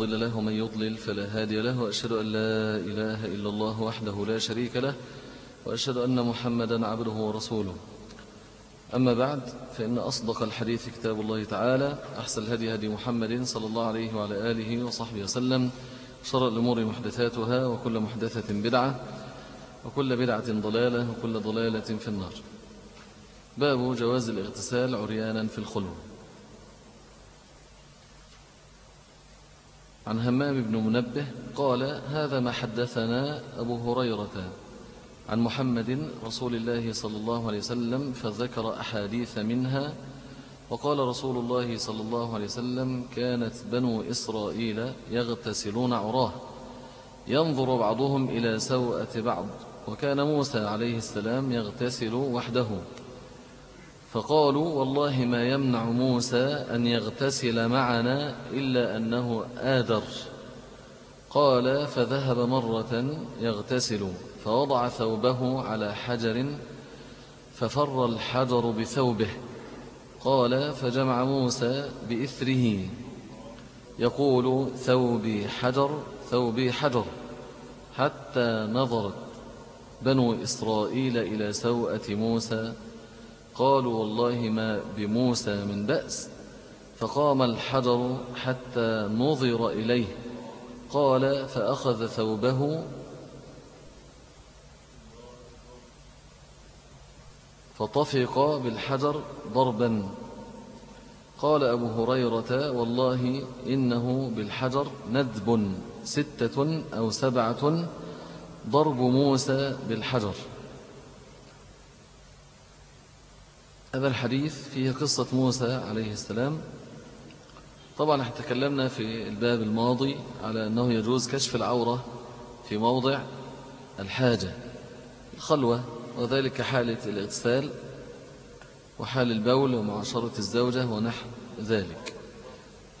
ضل له من يضلل فلا هادي له وأشهد أن لا إله إلا الله وحده لا شريك له وأشهد أن محمدا عبده ورسوله. أما بعد فإن أصدق الحديث كتاب الله تعالى أحسن الهدي هدي محمد صلى الله عليه وعلى آله وصحبه وسلم شر الأمور محدثاتها وكل محدثة بدعة وكل بدعة ضلالة وكل ضلالة في النار. باب جواز الاغتسال عريانا في الخلوة عن همام بن منبه قال هذا ما حدثنا أبو هريرة عن محمد رسول الله صلى الله عليه وسلم فذكر أحاديث منها وقال رسول الله صلى الله عليه وسلم كانت بنو إسرائيل يغتسلون عراه ينظر بعضهم إلى سوءة بعض وكان موسى عليه السلام يغتسل وحده. فقالوا والله ما يمنع موسى أن يغتسل معنا إلا أنه آدر قال فذهب مرة يغتسل فوضع ثوبه على حجر ففر الحجر بثوبه. قال فجمع موسى بإثره. يقول ثوبي حجر ثوبي حجر. حتى نظرت بنو إسرائيل إلى سوءة موسى قالوا والله ما بموسى من بأس. فقام الحجر حتى نظر إليه. قال فأخذ ثوبه. فطفق بالحجر ضربا. قال أبو هريرة والله إنه بالحجر ندب ستة أو سبعة ضرب موسى بالحجر. هذا الحديث فيه قصة موسى عليه السلام. طبعا إحنا تكلمنا في الباب الماضي على أنه يجوز كشف العورة في موضع الحاجة الخلوة وذلك حالة الاغتسال وحال البول ومعاشرة الزوجة ونحو ذلك.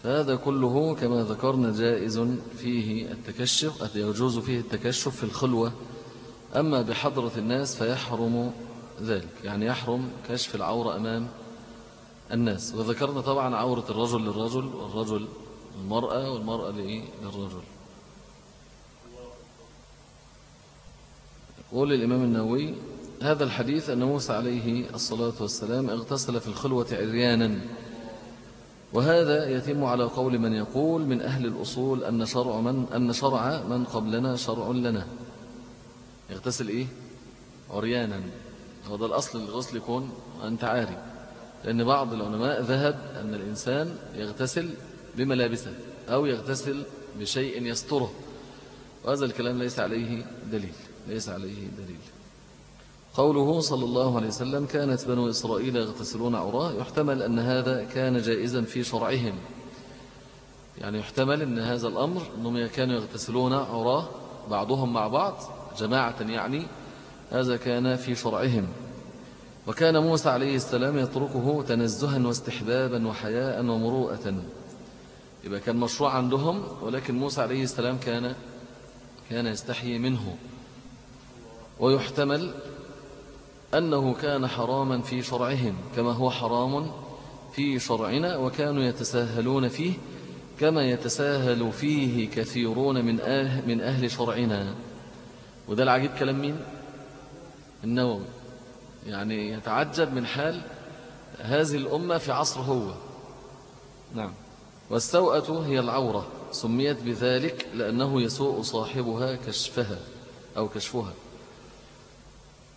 فهذا كله كما ذكرنا جائز فيه التكشف يجوز فيه التكشف في الخلوة. أما بحضرة الناس فيحرم ذلك يعني يحرم كشف العورة أمام الناس. وذكرنا طبعا عورة الرجل للرجل والرجل المرأة والمرأة للرجل. يقول الإمام النووي هذا الحديث أن موسى عليه الصلاة والسلام اغتسل في الخلوة عريانا. وهذا يتم على قول من يقول من أهل الأصول أن شرع من, أن شرع من قبلنا شرع لنا. يغتسل إيه؟ عريانا. هو ده الأصل الغسل يكون أنت عاري. لأن بعض العلماء ذهب أن الإنسان يغتسل بملابسه أو يغتسل بشيء يستره. وهذا الكلام ليس عليه دليل ليس عليه دليل. قوله صلى الله عليه وسلم كانت بنو إسرائيل يغتسلون عراة. يحتمل أن هذا كان جائزا في شرعهم. يعني يحتمل أن هذا الأمر أنهم كانوا يغتسلون عراة بعضهم مع بعض جماعة يعني هذا كان في شرعهم. وكان موسى عليه السلام يتركه تنزها واستحبابا وحياء ومروءة. يبقى كان مشروع عندهم ولكن موسى عليه السلام كان كان يستحيي منه. ويحتمل أنه كان حراما في شرعهم كما هو حرام في شرعنا وكانوا يتساهلون فيه كما يتساهل فيه كثيرون من أهل, من أهل شرعنا. وده العجيب كلام مين؟ النووي. يعني يتعجب من حال هذه الأمة في عصر هو. نعم. والسوءة هي العورة سميت بذلك لأنه يسوء صاحبها كشفها أو كشفها.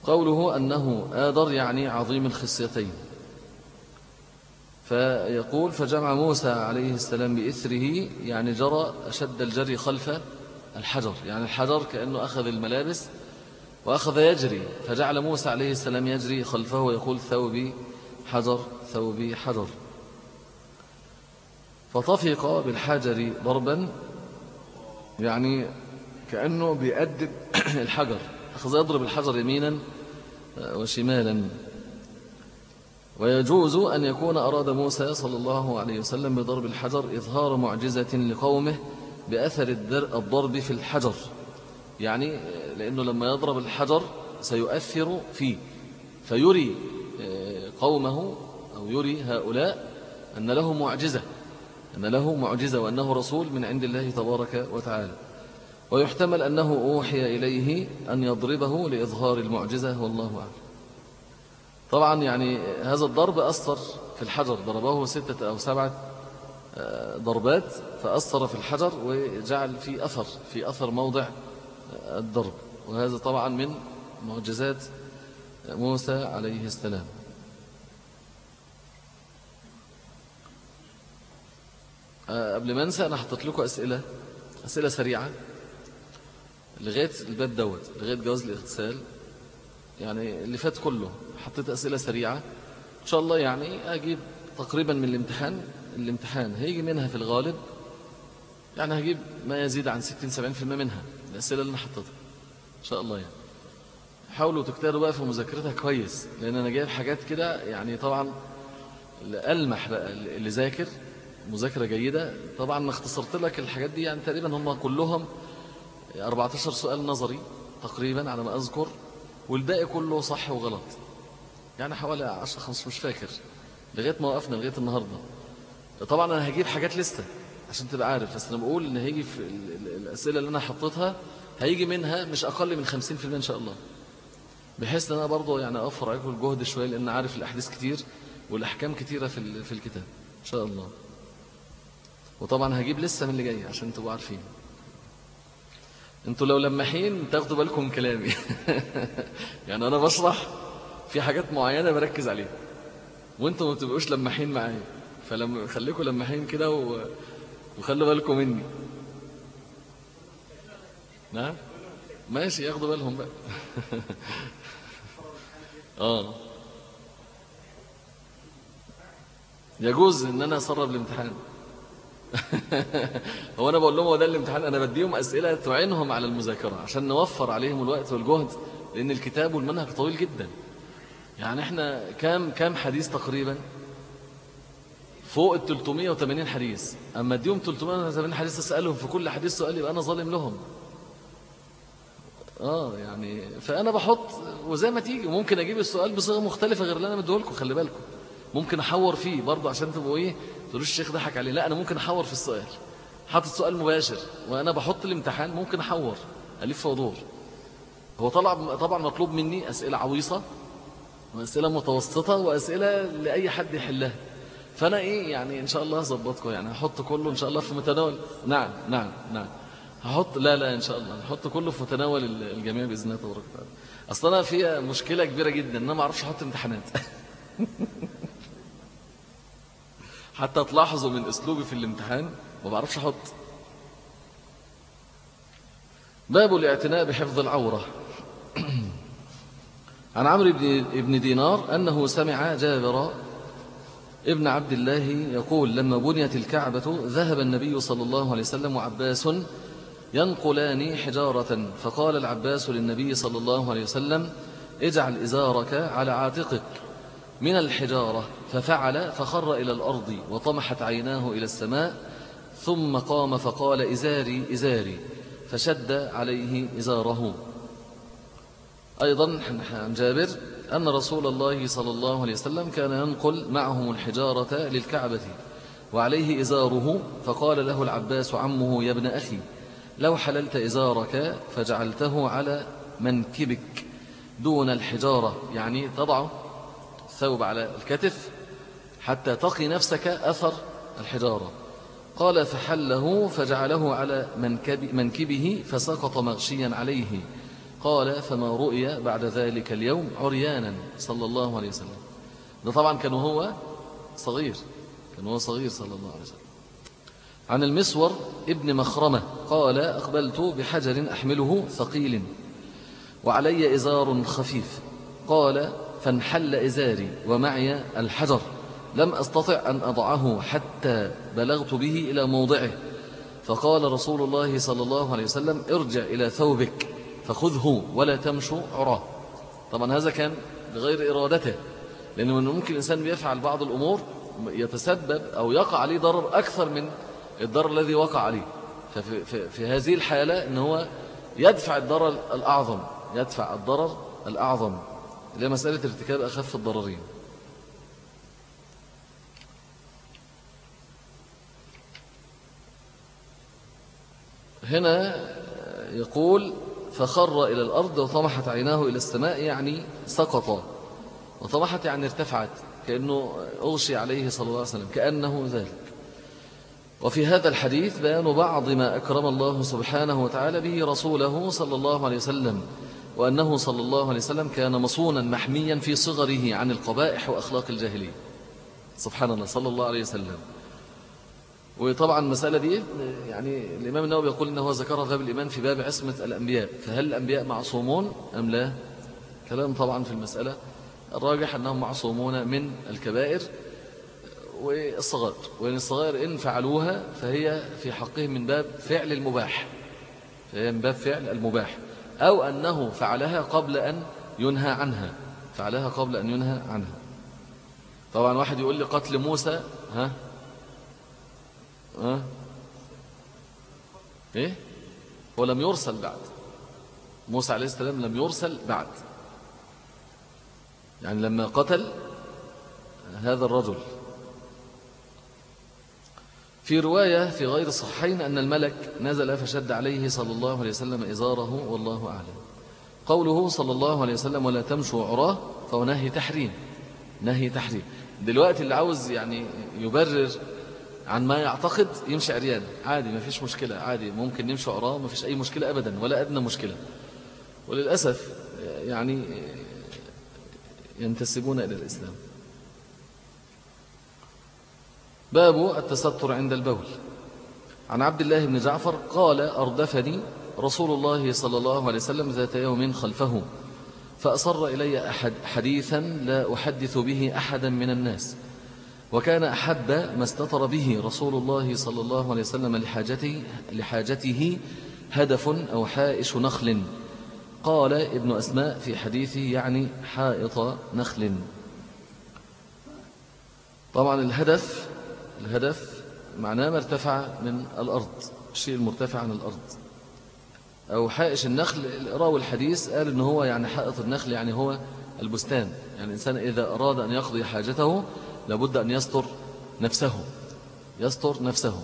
قوله أنه آدر يعني عظيم الخصيتين. فيقول فجمع موسى عليه السلام بإثره يعني جرى أشد الجري خلف الحجر. يعني الحجر كأنه أخذ الملابس وأخذ يجري فجعل موسى عليه السلام يجري خلفه ويقول ثوبي حجر ثوبي حجر. فطفق بالحجر ضربا يعني كأنه بيأدب الحجر. أخذ يضرب الحجر يمينا وشمالا. ويجوز أن يكون أراد موسى صلى الله عليه وسلم بضرب الحجر إظهار معجزة لقومه بأثر الضرب في الحجر. يعني لأنه لما يضرب الحجر سيؤثر فيه. فيري آه، قومه أو يري هؤلاء أن له معجزة أن له معجزة وأنه رسول من عند الله تبارك وتعالى. ويحتمل أنه أوحي إليه أن يضربه لإظهار المعجزة والله أعلم. طبعا يعني هذا الضرب أثر في الحجر. ضربه ستة أو سبعة آه، ضربات فأثر في الحجر وجعل في أثر في أثر موضع الضرب وهذا طبعا من معجزات موسى عليه السلام. آه، قبل ما انسى أنا حطيت لكم أسئلة أسئلة سريعة لغاية الباب دوت لغاية جواز الاغتسال. يعني اللي فات كله حطيت أسئلة سريعة. إن شاء الله يعني أجيب تقريبا من الامتحان الامتحان هيجي منها في الغالب يعني هجيب ما يزيد عن 60 70% منها. الأسئلة اللي أنا حطيتها إن شاء الله يعني. حاولوا تجتهدوا بقى في مذاكرتها كويس لأن أنا جايب حاجات كده يعني طبعا بقى اللي ذاكر مذاكرة جيدة. طبعا ما اختصرت لك الحاجات دي يعني تقريبا هم كلهم 14 سؤال نظري تقريبا على ما أذكر والباقي كله صح وغلط. يعني حوالي 10 15 مش فاكر لغاية ما وقفنا لغاية النهاردة. طبعا أنا هجيب حاجات لسه عشان تبقى عارف. بس أنا بقول إن هيجي في الأسئلة اللي أنا حطيتها هيجي منها مش أقل من 50% إن شاء الله. بحيث إن أنا برضه يعني أوفر عليكم الجهد شوية لأن عارف الاحاديث كتير والأحكام كتيرة في في الكتاب. إن شاء الله. وطبعا هجيب لسه من اللي جاي عشان تبقوا عارفين. أنتوا لو لمحين تاخدوا بالكم كلامي. يعني أنا بشرح في حاجات معينة بركز عليها. وأنتوا ما بتبقوش لمحين معايا. فلما خليكم لمحين كده و... وخلوا بالكم مني. نعم ماشي ياخدوا بالهم بقى. آه. يجوز إن أنا أسرب الامتحان. هو أنا بقول لهم هو ده الامتحان أنا بديهم أسئلة تعينهم على المذاكرة عشان نوفر عليهم الوقت والجهد لأن الكتاب والمنهج طويل جدا. يعني إحنا كام كام حديث تقريبا؟ فوق ال 380 حديث. أما اديهم 380 حديث اسالهم في كل حديث سؤال يبقى أنا ظالم لهم. آه يعني فأنا بحط وزي ما تيجي ممكن أجيب السؤال بصيغة مختلفة غير اللي أنا مديه لكم خلي بالكم. ممكن أحور فيه برضه عشان تبقوا إيه تقولوش الشيخ ضحك عليه. لا أنا ممكن أحور في السؤال. حاطط سؤال مباشر وأنا بحط الامتحان ممكن أحور. ألف ودور هو طلع طبعا مطلوب مني أسئلة عويصة وأسئلة متوسطة وأسئلة لأي حد يحلها. فانا إيه يعني ان شاء الله هظبطكم يعني هحط كله ان شاء الله في متناول. نعم نعم نعم. هحط لا لا إن شاء الله. هحط كله في متناول الجميع بإذن الله تبارك وتعالى. أصل أنا فيها مشكلة كبيرة جدا إن أنا ما أعرفش أحط امتحانات. حتى تلاحظوا من أسلوبي في الامتحان ما بعرفش أحط. باب الاعتناء بحفظ العورة. عن عمرو بن دينار أنه سمع جابر ابن عبد الله يقول لما بنيت الكعبة ذهب النبي صلى الله عليه وسلم وعباس ينقلان حجارة فقال العباس للنبي صلى الله عليه وسلم اجعل إزارك على عاتقك من الحجارة. ففعل فخر إلى الأرض وطمحت عيناه إلى السماء ثم قام فقال إزاري إزاري. فشد عليه إزاره. أيضا عن جابر أن رسول الله صلى الله عليه وسلم كان ينقل معهم الحجارة للكعبة وعليه إزاره فقال له العباس عمه يا ابن أخي لو حللت إزارك فجعلته على منكبك دون الحجارة. يعني تضعه الثوب على الكتف حتى تقي نفسك أثر الحجارة. قال فحله فجعله على منكب منكبه فسقط مغشيا عليه. قال فما رؤي بعد ذلك اليوم عريانا صلى الله عليه وسلم. ده طبعا كان هو صغير كان هو صغير صلى الله عليه وسلم. عن المسور ابن مخرمة قال أقبلت بحجر أحمله ثقيل وعلي إزار خفيف. قال فانحل إزاري ومعي الحجر لم أستطع أن أضعه حتى بلغت به إلى موضعه. فقال رسول الله صلى الله عليه وسلم ارجع إلى ثوبك. فخذه ولا تمشوا عراه. طبعا هذا كان بغير إرادته لأنه ممكن الإنسان بيفعل بعض الأمور يتسبب أو يقع عليه ضرر أكثر من الضرر الذي وقع عليه. ففي في, في هذه الحالة أنه هو يدفع الضرر الأعظم يدفع الضرر الأعظم. اللي مسألة ارتكاب أخف الضررين. هنا يقول فخر إلى الأرض وطمحت عيناه إلى السماء يعني سقط. وطمحت يعني ارتفعت كأنه أغشي عليه صلى الله عليه وسلم كأنه ذلك. وفي هذا الحديث بيان بعض ما أكرم الله سبحانه وتعالى به رسوله صلى الله عليه وسلم وأنه صلى الله عليه وسلم كان مصونا محميا في صغره عن القبائح وأخلاق الجاهلية. سبحان الله صلى الله عليه وسلم. وطبعا المسألة دي يعني الإمام النووي يقول أنه ذكر ذهب الإيمان في باب عصمة الأنبياء. فهل الأنبياء معصومون أم لا؟ كلام طبعا في المسألة الراجح أنهم معصومون من الكبائر والصغائر وإن الصغائر إن فعلوها فهي في حقهم من باب فعل المباح. فهي من باب فعل المباح. أو أنه فعلها قبل أن ينهى عنها. فعلها قبل أن ينهى عنها. طبعا واحد يقول لي قتل موسى ها؟ ها؟ إيه؟ هو لم يرسل بعد. موسى عليه السلام لم يرسل بعد. يعني لما قتل هذا الرجل. في رواية في غير الصحيحين أن الملك نزل فشد عليه صلى الله عليه وسلم إزاره والله أعلم. قوله صلى الله عليه وسلم ولا تمشوا عراه فهو نهي تحريم. نهي تحريم. دلوقتي اللي عاوز يعني يبرر عن ما يعتقد يمشي عريان. عادي ما فيش مشكلة عادي. ممكن نمشي عراه ما فيش أي مشكلة أبدا ولا أدنى مشكلة. وللأسف يعني ينتسبون إلى الإسلام. باب التستر عند البول. عن عبد الله بن جعفر قال أردفني رسول الله صلى الله عليه وسلم ذات يوم خلفه فأصر إلي أحد حديثا لا أحدث به أحدا من الناس. وكان أحب ما استطر به رسول الله صلى الله عليه وسلم لحاجته, لحاجته هدف أو حائش نخل. قال ابن أسماء في حديثه يعني حائط نخل. طبعا الهدف الهدف معناه ما ارتفع من الأرض الشيء المرتفع عن الأرض. أو حائش النخل راوي الحديث قال إن هو يعني حائط النخل يعني هو البستان. يعني الإنسان إذا أراد أن يقضي حاجته لابد أن يستر نفسه. يستر نفسه.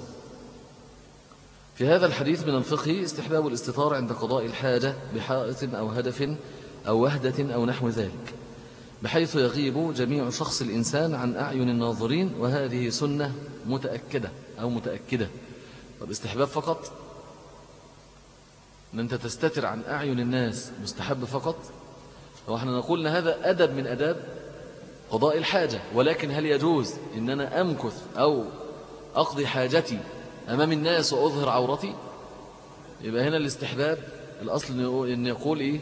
في هذا الحديث من الفقه استحباب الاستطار عند قضاء الحاجة بحائط أو هدف أو وهدة أو نحو ذلك بحيث يغيب جميع شخص الإنسان عن أعين الناظرين وهذه سنة متأكدة أو متأكدة. طب استحباب فقط أن أنت تستتر عن أعين الناس مستحب فقط. ونحن نقول أن هذا أدب من أداب قضاء الحاجة ولكن هل يجوز أن أنا أمكث أو أقضي حاجتي أمام الناس وأظهر عورتي؟ يبقى هنا الاستحباب الأصل أن يقول إيه؟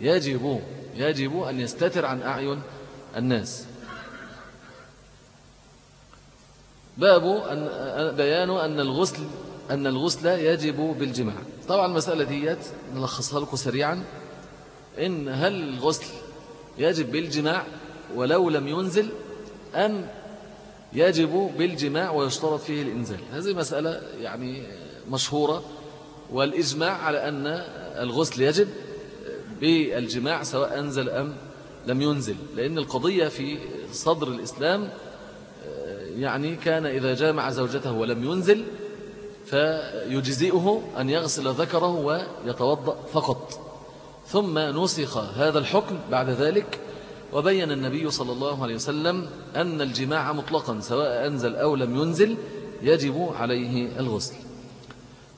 يجب يجب أن يستتر عن أعين الناس. باب أن بيان أن الغسل أن الغسل يجب بالجماع. طبعا المسألة ديت نلخصها لكم سريعا. إن هل الغسل يجب بالجماع؟ ولو لم ينزل أم يجب بالجماع ويشترط فيه الإنزال. هذه مسألة يعني مشهورة والإجماع على أن الغسل يجب بالجماع سواء أنزل أم لم ينزل لأن القضية في صدر الإسلام يعني كان إذا جامع زوجته ولم ينزل فيجزئه أن يغسل ذكره ويتوضأ فقط. ثم نسخ هذا الحكم بعد ذلك وبين النبي صلى الله عليه وسلم أن الجماع مطلقا سواء أنزل أو لم ينزل يجب عليه الغسل.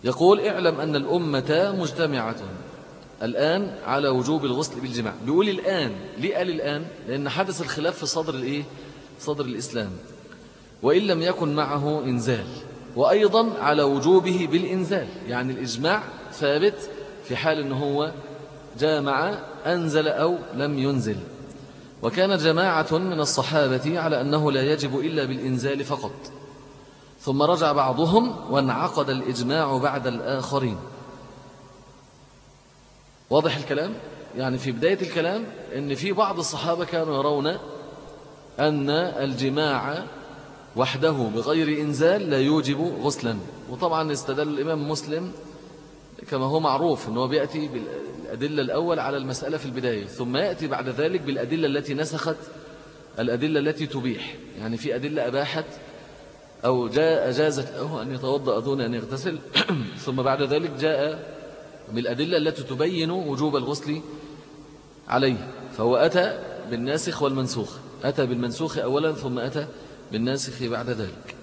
يقول اعلم أن الأمة مجتمعة الآن على وجوب الغسل بالجماع. بيقول الآن ليه قال الآن؟ لأن حدث الخلاف في صدر الإيه؟ صدر الإسلام. وإن لم يكن معه إنزال. وأيضا على وجوبه بالإنزال. يعني الإجماع ثابت في حال أنه هو جامع أنزل أو لم ينزل. وكان جماعة من الصحابة على أنه لا يجب إلا بالإنزال فقط. ثم رجع بعضهم وانعقد الإجماع بعد الآخرين. واضح الكلام؟ يعني في بداية الكلام أن في بعض الصحابة كانوا يرون أن الجماع وحده بغير إنزال لا يوجب غسلا. وطبعا استدل الإمام مسلم كما هو معروف أنه بيأتي بالأدلة الأول على المسألة في البداية ثم يأتي بعد ذلك بالأدلة التي نسخت الأدلة التي تبيح. يعني في أدلة أباحت أو جاء أجازت له أن يتوضأ دون أن يغتسل. ثم بعد ذلك جاء بالأدلة التي تبين وجوب الغسل عليه. فهو أتى بالناسخ والمنسوخ. أتى بالمنسوخ أولا ثم أتى بالناسخ بعد ذلك.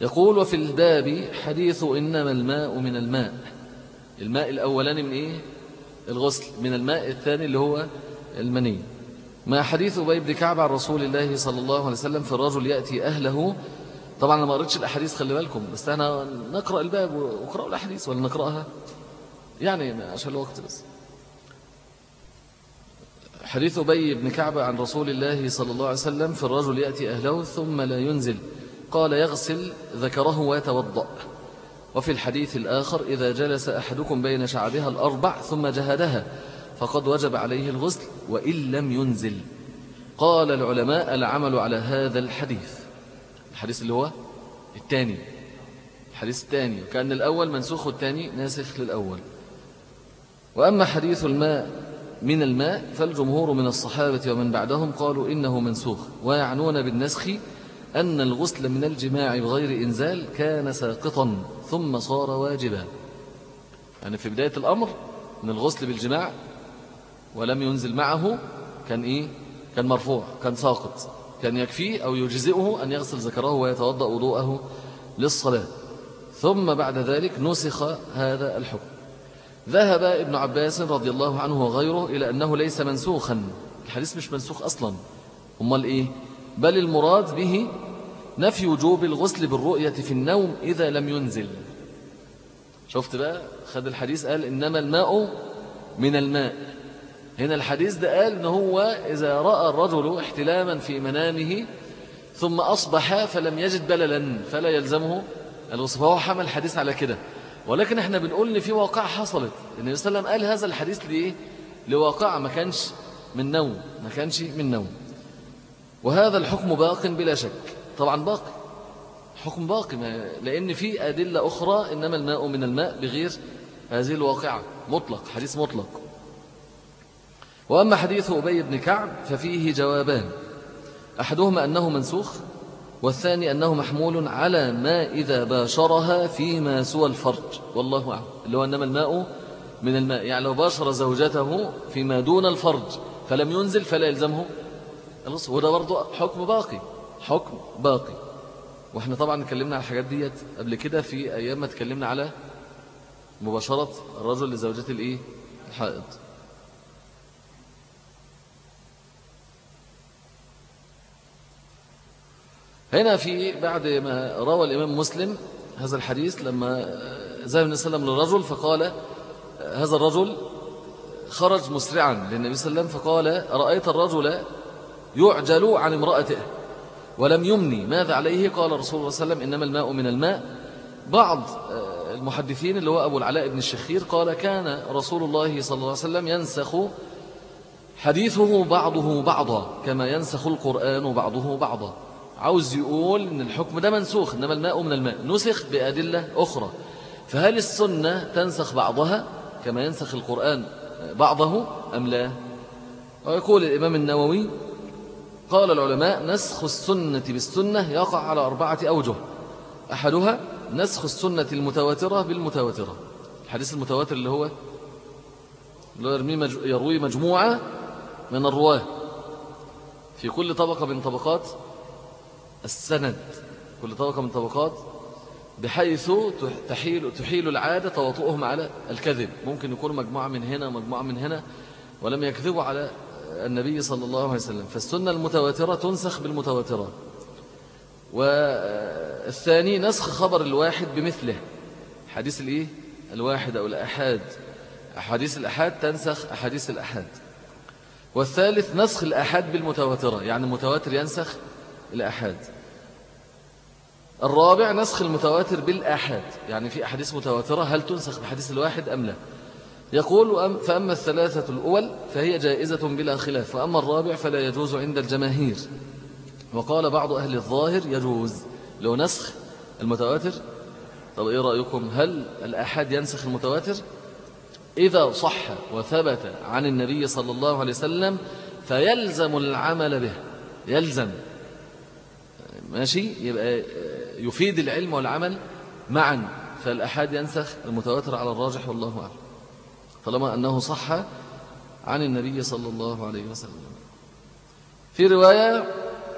يقول وفي الباب حديث إنما الماء من الماء. الماء الأولاني من إيه؟ الغسل. من الماء الثاني اللي هو المني. ما حديث أبي بن كعب عن رسول الله صلى الله عليه وسلم في الرجل يأتي أهله. طبعا أنا ما قريتش الأحاديث خلي بالكم بس إحنا نقرأ الباب وقرأوا الأحاديث ولا نقرأها؟ يعني عشان الوقت بس. حديث أبي بن كعب عن رسول الله صلى الله عليه وسلم في الرجل يأتي أهله ثم لا ينزل. قال يغسل ذكره ويتوضأ. وفي الحديث الآخر إذا جلس أحدكم بين شعبها الأربع ثم جهدها فقد وجب عليه الغسل وإن لم ينزل. قال العلماء العمل على هذا الحديث. الحديث اللي هو الثاني. الحديث الثاني. كأن الأول منسوخ والثاني ناسخ للأول. وأما حديث الماء من الماء فالجمهور من الصحابة ومن بعدهم قالوا إنه منسوخ ويعنون بالنسخ أن الغسل من الجماع بغير إنزال كان ساقطا ثم صار واجبا. يعني في بداية الأمر من الغسل بالجماع ولم ينزل معه كان إيه؟ كان مرفوع كان ساقط. كان يكفيه أو يجزئه أن يغسل ذكره ويتوضأ وضوءه للصلاة. ثم بعد ذلك نسخ هذا الحكم. ذهب ابن عباس رضي الله عنه وغيره إلى أنه ليس منسوخا. الحديث مش منسوخ أصلا. أمال إيه؟ بل المراد به نفي وجوب الغسل بالرؤية في النوم إذا لم ينزل. شفت بقى؟ خد الحديث قال إنما الماء من الماء. هنا الحديث ده قال إن هو إذا رأى الرجل احتلاما في منامه ثم أصبح فلم يجد بللا فلا يلزمه الغسل فهو حمل الحديث على كده. ولكن إحنا بنقول إن في واقع حصلت. النبي صلى الله عليه وسلم قال هذا الحديث لإيه؟ لواقع ما كانش من نوم. ما كانش من نوم. وهذا الحكم باق بلا شك. طبعا باقي حكم باقي لأن في أدلة أخرى إنما الماء من الماء بغير هذه الواقعة. مطلق حديث مطلق. وأما حديث أبي بن كعب ففيه جوابان. أحدهما أنه منسوخ والثاني أنه محمول على ما إذا باشرها فيما سوى الفرج. والله أعلم. اللي هو أنما الماء من الماء. يعني لو باشر زوجته فيما دون الفرج فلم ينزل فلا يلزمه. وده برضه حكم باقي حكم باقي. وإحنا طبعا اتكلمنا على الحاجات ديت قبل كده في أيام ما اتكلمنا على مباشرة الرجل لزوجته الإيه؟ الحائض. هنا في بعد ما روى الإمام مسلم هذا الحديث لما ذهب النبي صلى الله عليه وسلم للرجل فقال هذا الرجل خرج مسرعا للنبي صلى الله عليه وسلم فقال رأيت الرجل يعجل عن امرأته. ولم يمني. ماذا عليه؟ قال رسول الله صلى الله عليه وسلم إنما الماء من الماء. بعض آه، المحدثين اللي هو أبو العلاء بن الشخير قال كان رسول الله صلى الله عليه وسلم ينسخ حديثه بعضه بعضا كما ينسخ القرآن بعضه بعضا. عاوز يقول إن الحكم ده منسوخ إنما الماء من الماء. نسخ بأدلة أخرى. فهل السنة تنسخ بعضها كما ينسخ القرآن بعضه أم لا؟ ويقول الإمام النووي قال العلماء نسخ السنة بالسنة يقع على أربعة أوجه. أحدها نسخ السنة المتواترة بالمتواترة. الحديث المتواتر اللي هو يروي مجموعة من الرواة. في كل طبقة من طبقات السند. كل طبقة من طبقات بحيث تحيل, تحيل العادة تواطؤهم على الكذب. ممكن يكون مجموعة من هنا مجموعة من هنا ولم يكذبوا على النبي صلى الله عليه وسلم فالسنة المتواترة تنسخ بالمتواترة والثاني نسخ خبر الواحد بمثله. حديث الإيه؟ الواحد أو الأحاد. أحاديث الأحاد تنسخ أحاديث الأحاد. والثالث نسخ الأحاد بالمتواترة يعني المتواتر ينسخ الأحاد. الرابع نسخ المتواتر بالآحاد يعني في أحاديث متواترة هل تنسخ بحديث الواحد أم لا؟ يقول فأما الثلاثة الأول فهي جائزة بلا خلاف وأما الرابع فلا يجوز عند الجماهير. وقال بعض أهل الظاهر يجوز. لو نسخ المتواتر؟ طب إيه رأيكم؟ هل الأحاد ينسخ المتواتر؟ إذا صح وثبت عن النبي صلى الله عليه وسلم فيلزم العمل به. يلزم. ماشي؟ يبقى يفيد العلم والعمل معا. فالأحاد ينسخ المتواتر على الراجح والله أعلم. طالما أنه صح عن النبي صلى الله عليه وسلم. في رواية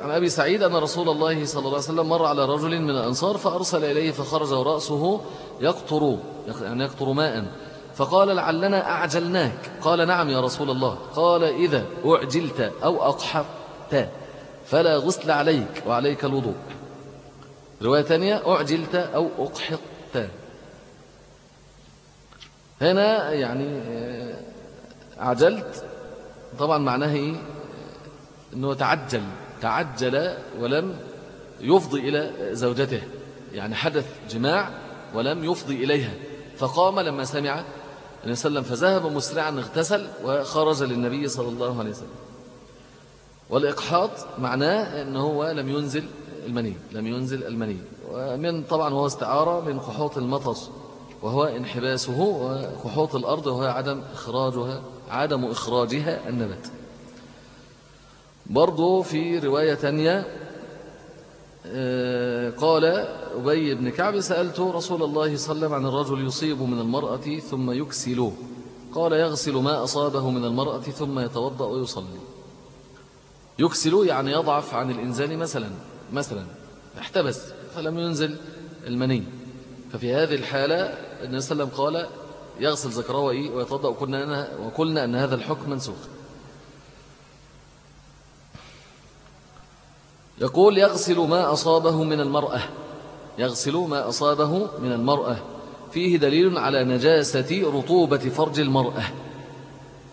عن أبي سعيد أن رسول الله صلى الله عليه وسلم مر على رجل من الأنصار فأرسل إليه فخرج ورأسه يقطر يعني يقطر ماء. فقال لعلنا أعجلناك. قال نعم يا رسول الله. قال إذا أعجلت أو أقحبت فلا غسل عليك وعليك الوضوء. رواية ثانية أعجلت أو أقحطت. هنا يعني آه، عجلت. طبعا معناه إيه؟ أنه تعجل تعجل ولم يفضي إلى زوجته. يعني حدث جماع ولم يفضي إليها. فقام لما سمع النبي صلى الله عليه وسلم فذهب مسرعا اغتسل وخرج للنبي صلى الله عليه وسلم. والإقحاط معناه أنه هو لم ينزل المني لم ينزل المني. ومن طبعا هو استعارة من قحوط المطر وهو انحباسه وقحوط الأرض وهو عدم إخراجها عدم إخراجها النبات. برضو في رواية تانية آه، قال أبي بن كعب سألت رسول الله صلى الله عليه وسلم عن الرجل يصيب من المرأة ثم يكسل. قال يغسل ما أصابه من المرأة ثم يتوضأ ويصلي. يكسل يعني يضعف عن الإنزال مثلا مثلا احتبس فلم ينزل المني. ففي هذه الحالة النبي صلى الله عليه وسلم قال يغسل ذكره ويتوضأ وقلنا, وقلنا أن هذا الحكم منسوخ. يقول يغسل ما أصابه من المرأة. يغسل ما أصابه من المرأة. فيه دليل على نجاسة رطوبة فرج المرأة.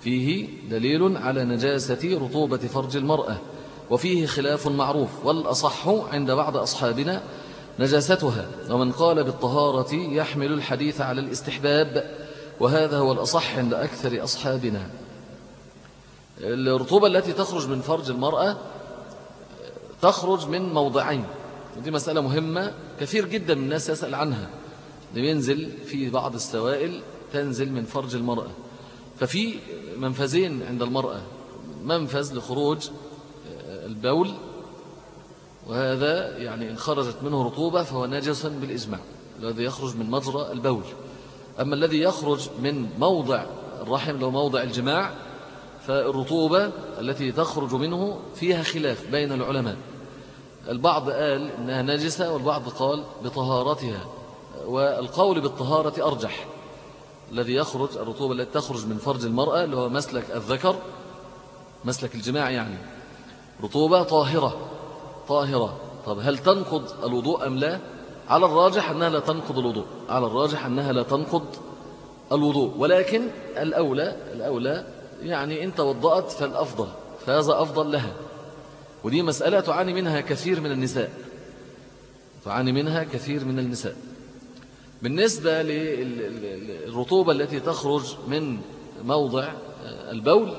فيه دليل على نجاسة رطوبة فرج المرأة. وفيه خلاف معروف. والأصح عند بعض أصحابنا نجاستها ومن قال بالطهارة يحمل الحديث على الاستحباب وهذا هو الأصح عند أكثر أصحابنا. الرطوبة التي تخرج من فرج المرأة تخرج من موضعين. ودي مسألة مهمة كثير جدا من الناس يسأل عنها. بينزل في بعض السوائل تنزل من فرج المرأة. ففي منفذين عند المرأة. منفذ لخروج البول وهذا يعني إن خرجت منه رطوبة فهو نجس بالإجماع الذي يخرج من مجرى البول. أما الذي يخرج من موضع الرحم لو موضع الجماع فالرطوبة التي تخرج منه فيها خلاف بين العلماء. البعض قال إنها نجسة والبعض قال بطهارتها والقول بالطهارة أرجح. الذي يخرج الرطوبة التي تخرج من فرج المرأة اللي هو مسلك الذكر مسلك الجماع يعني رطوبة طاهرة. طاهرة. طب هل تنقض الوضوء أم لا؟ على الراجح أنها لا تنقض الوضوء. على الراجح أنها لا تنقض الوضوء. ولكن الأولى الأولى يعني إن توضأت فالأفضل فهذا أفضل لها. ودي مسألة تعاني منها كثير من النساء. تعاني منها كثير من النساء. بالنسبة للرطوبة التي تخرج من موضع البول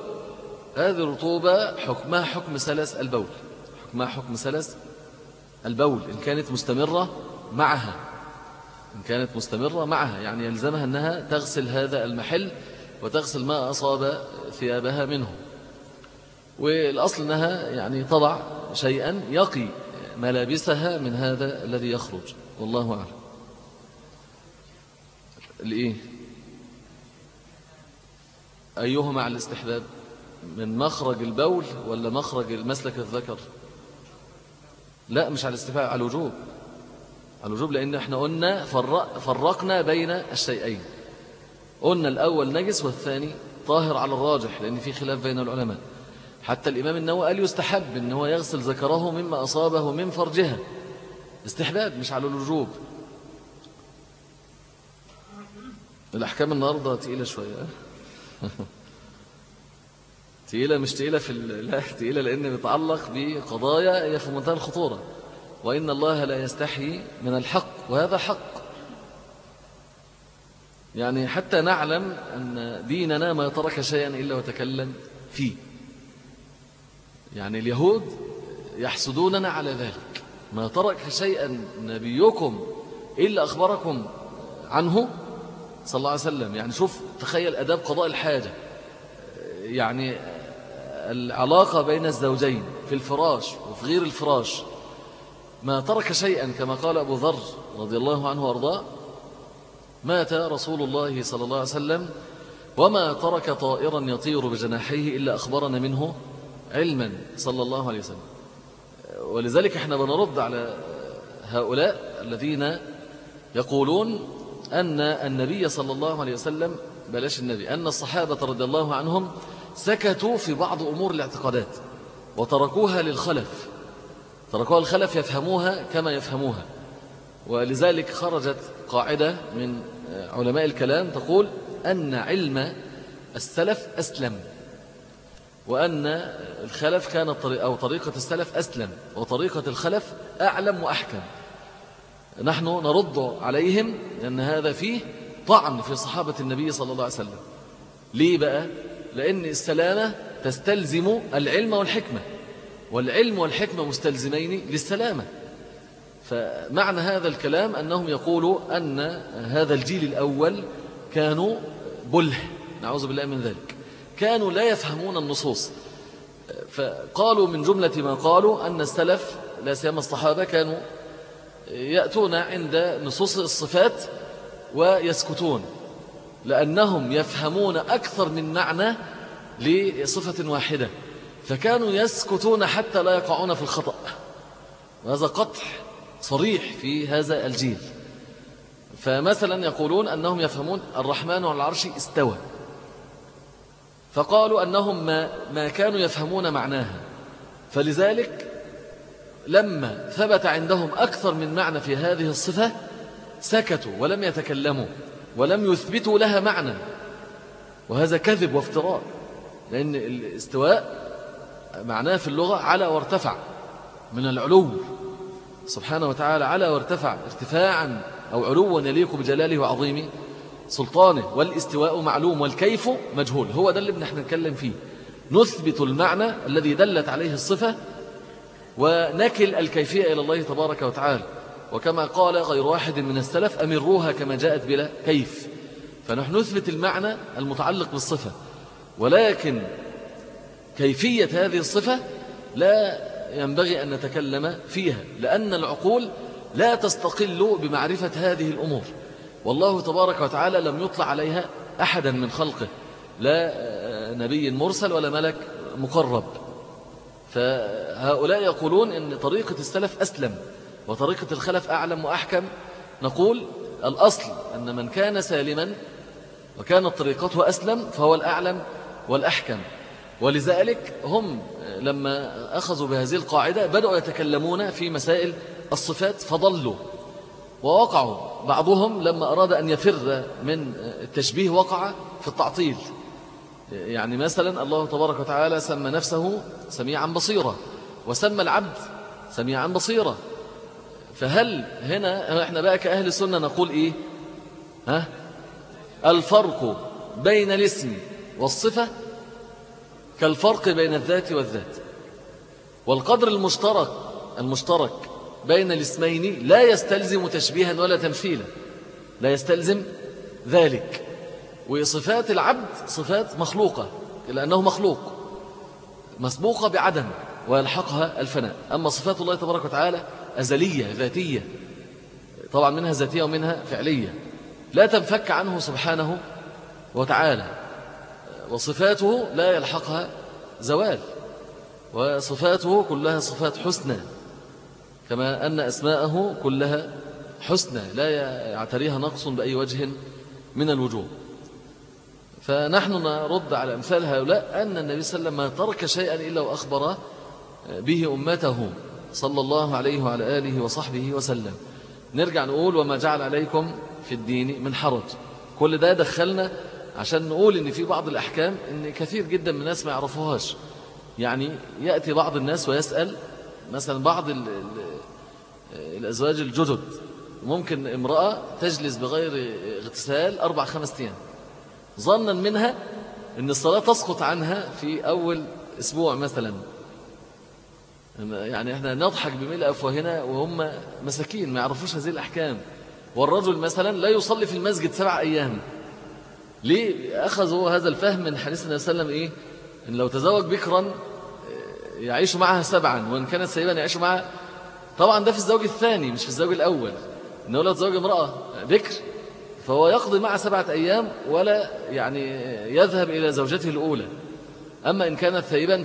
هذه الرطوبة حكمها حكم سلس البول. حكمها حكم سلس؟ البول إن كانت مستمرة معها. إن كانت مستمرة معها يعني يلزمها أنها تغسل هذا المحل وتغسل ما أصاب ثيابها منه. والأصل أنها يعني تضع شيئا يقي ملابسها من هذا الذي يخرج. والله أعلم. الإيه؟ أيهما على الاستحباب؟ من مخرج البول ولا مخرج المسلك الذكر؟ لا مش على الاستحباب على الوجوب. على الوجوب لأن إحنا قلنا فرق فرقنا بين الشيئين. قلنا الأول نجس والثاني طاهر على الراجح لأن في خلاف بين العلماء. حتى الإمام النووي قال يستحب أن هو يغسل ذكره مما أصابه من فرجها. استحباب مش على الوجوب. الأحكام النهاردة تقيلة شوية. تقيلة مش تقيلة في لا تقيلة لأن بتعلق بقضايا هي في منتهى الخطورة. وإن الله لا يستحي من الحق وهذا حق. يعني حتى نعلم أن ديننا ما ترك شيئا إلا وتكلم فيه. يعني اليهود يحسدوننا على ذلك. ما ترك شيئا نبيكم إلا أخبركم عنه صلى الله عليه وسلم. يعني شوف تخيل أداب قضاء الحاجة. يعني العلاقة بين الزوجين في الفراش وفي غير الفراش. ما ترك شيئا كما قال أبو ذر رضي الله عنه وأرضاه. مات رسول الله صلى الله عليه وسلم وما ترك طائرا يطير بجناحيه إلا أخبرنا منه علما صلى الله عليه وسلم. ولذلك إحنا بنرد على هؤلاء الذين يقولون أن النبي صلى الله عليه وسلم بلاش النبي أن الصحابة رضي الله عنهم سكتوا في بعض أمور الاعتقادات وتركوها للخلف. تركوها الخلف يفهموها كما يفهموها. ولذلك خرجت قاعدة من علماء الكلام تقول أن علم السلف أسلم وأن الخلف كانت طريق أو طريقة السلف أسلم وطريقة الخلف أعلم وأحكم. نحن نرد عليهم لأن هذا فيه طعن في صحابة النبي صلى الله عليه وسلم. ليه بقى؟ لأن السلامة تستلزم العلم والحكمة والعلم والحكمة مستلزمين للسلامة. فمعنى هذا الكلام أنهم يقولوا أن هذا الجيل الأول كانوا بله نعوذ بالله من ذلك. كانوا لا يفهمون النصوص. فقالوا من جملة ما قالوا أن السلف لا سيما الصحابة كانوا يأتون عند نصوص الصفات ويسكتون. لأنهم يفهمون أكثر من معنى لصفة واحدة فكانوا يسكتون حتى لا يقعون في الخطأ. وهذا قطع صريح في هذا الجيل. فمثلا يقولون أنهم يفهمون الرحمن على العرش استوى. فقالوا أنهم ما, ما كانوا يفهمون معناها. فلذلك لما ثبت عندهم أكثر من معنى في هذه الصفة سكتوا ولم يتكلموا. ولم يثبتوا لها معنى. وهذا كذب وافتراء لأن الاستواء معناه في اللغة على وارتفع من العلو. سبحانه وتعالى على وارتفع ارتفاعا أو علوا يليق بجلاله وعظيم سلطانه. والاستواء معلوم والكيف مجهول. هو ده اللي نحن نتكلم فيه. نثبت المعنى الذي دلت عليه الصفة ونكل الكيفية إلى الله تبارك وتعالى. وكما قال غير واحد من السلف أمروها كما جاءت بلا كيف. فنحن نثبت المعنى المتعلق بالصفة ولكن كيفية هذه الصفة لا ينبغي أن نتكلم فيها لأن العقول لا تستقل بمعرفة هذه الأمور. والله تبارك وتعالى لم يطلع عليها أحدا من خلقه لا نبي مرسل ولا ملك مقرب. فهؤلاء يقولون أن طريقة السلف أسلم. وطريقة الخلف أعلم وأحكم. نقول الأصل أن من كان سالما وكانت طريقته أسلم فهو الأعلم والأحكم. ولذلك هم لما أخذوا بهذه القاعدة بدأوا يتكلمون في مسائل الصفات فضلوا ووقعوا. بعضهم لما أراد أن يفر من التشبيه وقع في التعطيل. يعني مثلا الله تبارك وتعالى سمى نفسه سميعا بصيرا وسمى العبد سميعا بصيرا. فهل هنا إحنا بقى كأهل السنة نقول إيه؟ ها؟ الفرق بين الاسم والصفة كالفرق بين الذات والذات. والقدر المشترك المشترك بين الاسمين لا يستلزم تشبيها ولا تمثيلا. لا يستلزم ذلك. وصفات العبد صفات مخلوقة لأنه مخلوق مسبوقة بعدم ويلحقها الفناء. أما صفات الله تبارك وتعالى أزلية ذاتية. طبعا منها ذاتية ومنها فعلية. لا تنفك عنه سبحانه وتعالى. وصفاته لا يلحقها زوال. وصفاته كلها صفات حسنى. كما أن أسماءه كلها حسنى. لا يعتريها نقص بأي وجه من الوجوه. فنحن نرد على أمثال هؤلاء أن النبي صلى الله عليه وسلم ما ترك شيئا إلا وأخبر به أمته. صلى الله عليه وعلى آله وصحبه وسلم. نرجع نقول وما جعل عليكم في الدين من حرج. كل ده دخلنا عشان نقول إن في بعض الأحكام إن كثير جدا من الناس ما يعرفوهاش. يعني يأتي بعض الناس ويسأل مثلا بعض ال ال الأزواج الجدد. ممكن امرأة تجلس بغير اغتسال أربع خمس أيام. ظنا منها أن الصلاة تسقط عنها في أول أسبوع مثلا. يعني إحنا نضحك بملء أفواهنا وهم مساكين ما يعرفوش هذه الأحكام. والرجل مثلا لا يصلي في المسجد سبع أيام. ليه؟ أخذوا هذا الفهم من حديث النبي صلى الله عليه وسلم إيه؟ إن لو تزوج بكرا يعيش معها سبعا وإن كانت سيبا يعيش معها. طبعا ده في الزوج الثاني مش في الزوج الأول. إنه لو تزوج امرأة بكر فهو يقضي معها سبعة أيام ولا يعني يذهب إلى زوجته الأولى. أما إن كانت ثيبا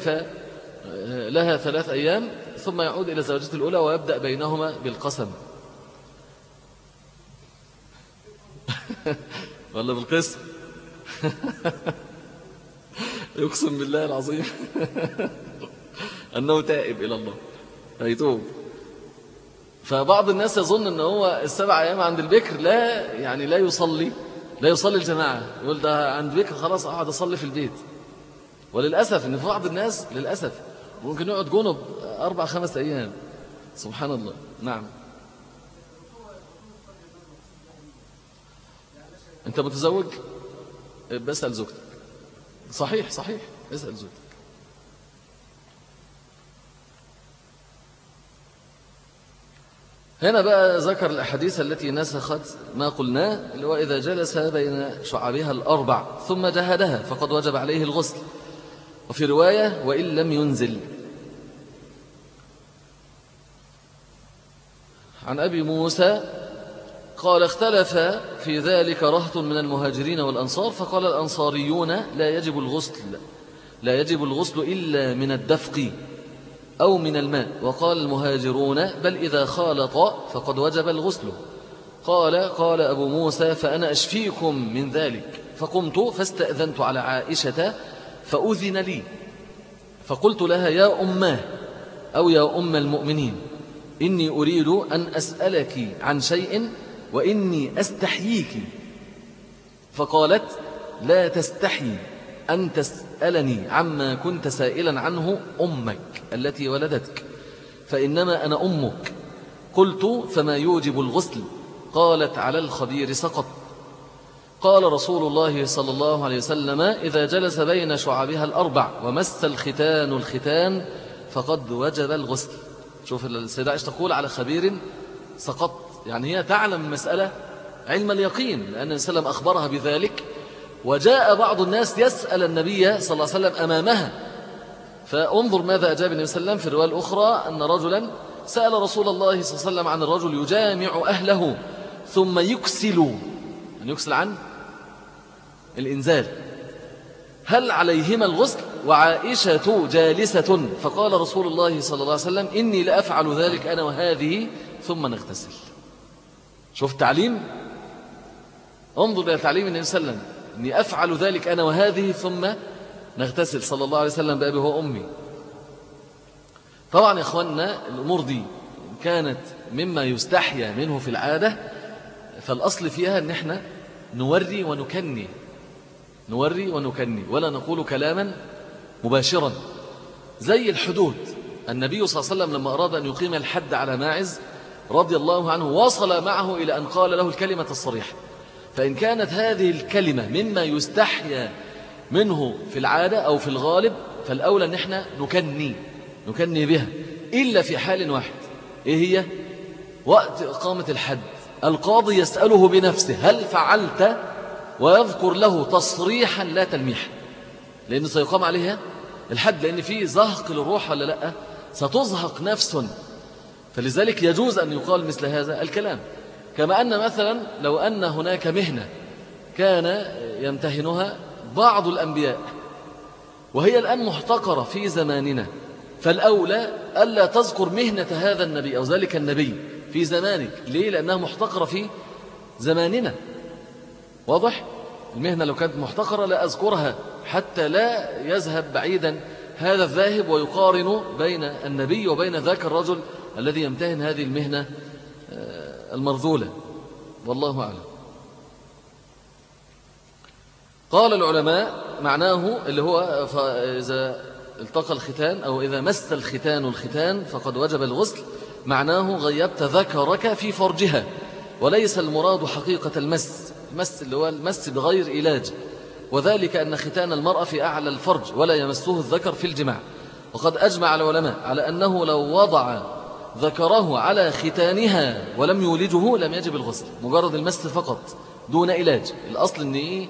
فلها ثلاث أيام ثم يعود إلى زوجته الأولى ويبدأ بينهما بالقسم. ولا بالقسم. يقسم بالله العظيم. أنه تائب إلى الله. هيتوب. فبعض الناس يظن أنه هو السبع أيام عند البكر لا يعني لا يصلي لا يصلي الجماعة. يقول ده عند بكر خلاص أقعد أصلي في البيت. وللأسف أن في بعض الناس للأسف ممكن يقعد جنب أربع خمس أيام. سبحان الله. نعم. أنت متزوج؟ بسأل زوجتك. صحيح صحيح. اسأل زوجتك. هنا بقى ذكر الأحاديث التي نسخت ما قلناه اللي هو إذا جلس بين شعبها الأربع ثم جهدها فقد وجب عليه الغسل. وفي رواية وإن لم ينزل. عن أبي موسى قال اختلف في ذلك رهط من المهاجرين والأنصار فقال الأنصاريون لا يجب الغسل لا يجب الغسل إلا من الدفق أو من الماء. وقال المهاجرون بل إذا خالط فقد وجب الغسل. قال قال أبو موسى فأنا أشفيكم من ذلك. فقمت فاستأذنت على عائشة فأذن لي. فقلت لها يا أماه أو يا أم المؤمنين. إني أريد أن أسألك عن شيء وإني أستحييك. فقالت لا تستحي أن تسألني عما كنت سائلا عنه أمك التي ولدتك فإنما أنا أمك. قلت فما يوجب الغسل؟ قالت على الخبير سقط. قال رسول الله صلى الله عليه وسلم إذا جلس بين شعبها الأربع ومس الختان الختان فقد وجب الغسل. شوف السيدة عائشة تقول على خبير سقط. يعني هي تعلم مسألة علم اليقين لأن السلام أخبرها بذلك. وجاء بعض الناس يسأل النبي صلى الله عليه وسلم أمامها. فانظر ماذا أجاب النبي صلى الله عليه وسلم في الرواية الأخرى أن رجلا سأل رسول الله صلى الله عليه وسلم عن الرجل يجامع أهله ثم يكسل. أن يكسل عن الإنزال. هل عليهما الغسل؟ وعائشة جالسة فقال رسول الله صلى الله عليه وسلم إني لأفعل ذلك أنا وهذه ثم نغتسل. شوف تعليم؟ انظر إلى تعليم النبي صلى الله عليه وسلم. إني أفعل ذلك أنا وهذه ثم نغتسل. صلى الله عليه وسلم بأبي وأمي طبعا يا إخواننا الأمور دي كانت مما يستحيا منه في العادة فالأصل فيها أن إحنا نوري ونكني. نوري ونكني. ولا نقول كلاما مباشرا. زي الحدود. النبي صلى الله عليه وسلم لما أراد أن يقيم الحد على ماعز رضي الله عنه وصل معه إلى أن قال له الكلمة الصريحة. فإن كانت هذه الكلمة مما يستحيا منه في العادة أو في الغالب فالأولى أن إحنا نكني نكني بها. إلا في حال واحد. إيه هي؟ وقت إقامة الحد. القاضي يسأله بنفسه هل فعلت؟ ويذكر له تصريحا لا تلميحا. لأنه سيقام عليها الحد لأن فيه زهق للروح ولا لأ؟ ستزهق نفس. فلذلك يجوز أن يقال مثل هذا الكلام. كما أن مثلا لو أن هناك مهنة كان يمتهنها بعض الأنبياء وهي الآن محتقرة في زماننا فالأولى ألا تذكر مهنة هذا النبي أو ذلك النبي في زمانك. ليه؟ لأنها محتقرة في زماننا. واضح؟ المهنة لو كانت محتقرة لا أذكرها. حتى لا يذهب بعيدا هذا الذاهب ويقارن بين النبي وبين ذاك الرجل الذي يمتهن هذه المهنة آه، المرذولة. والله أعلم. قال العلماء معناه اللي هو إذا التقى الختان أو إذا مس الختان الختان فقد وجب الغسل. معناه غيبت ذكرك في فرجها وليس المراد حقيقة المس. المس اللي هو المس بغير علاج. وذلك أن ختان المرأة في أعلى الفرج ولا يمسه الذكر في الجماع. وقد أجمع العلماء على أنه لو وضع ذكره على ختانها ولم يولجه لم يجب الغسل مجرد المس فقط دون علاج. الأصل أن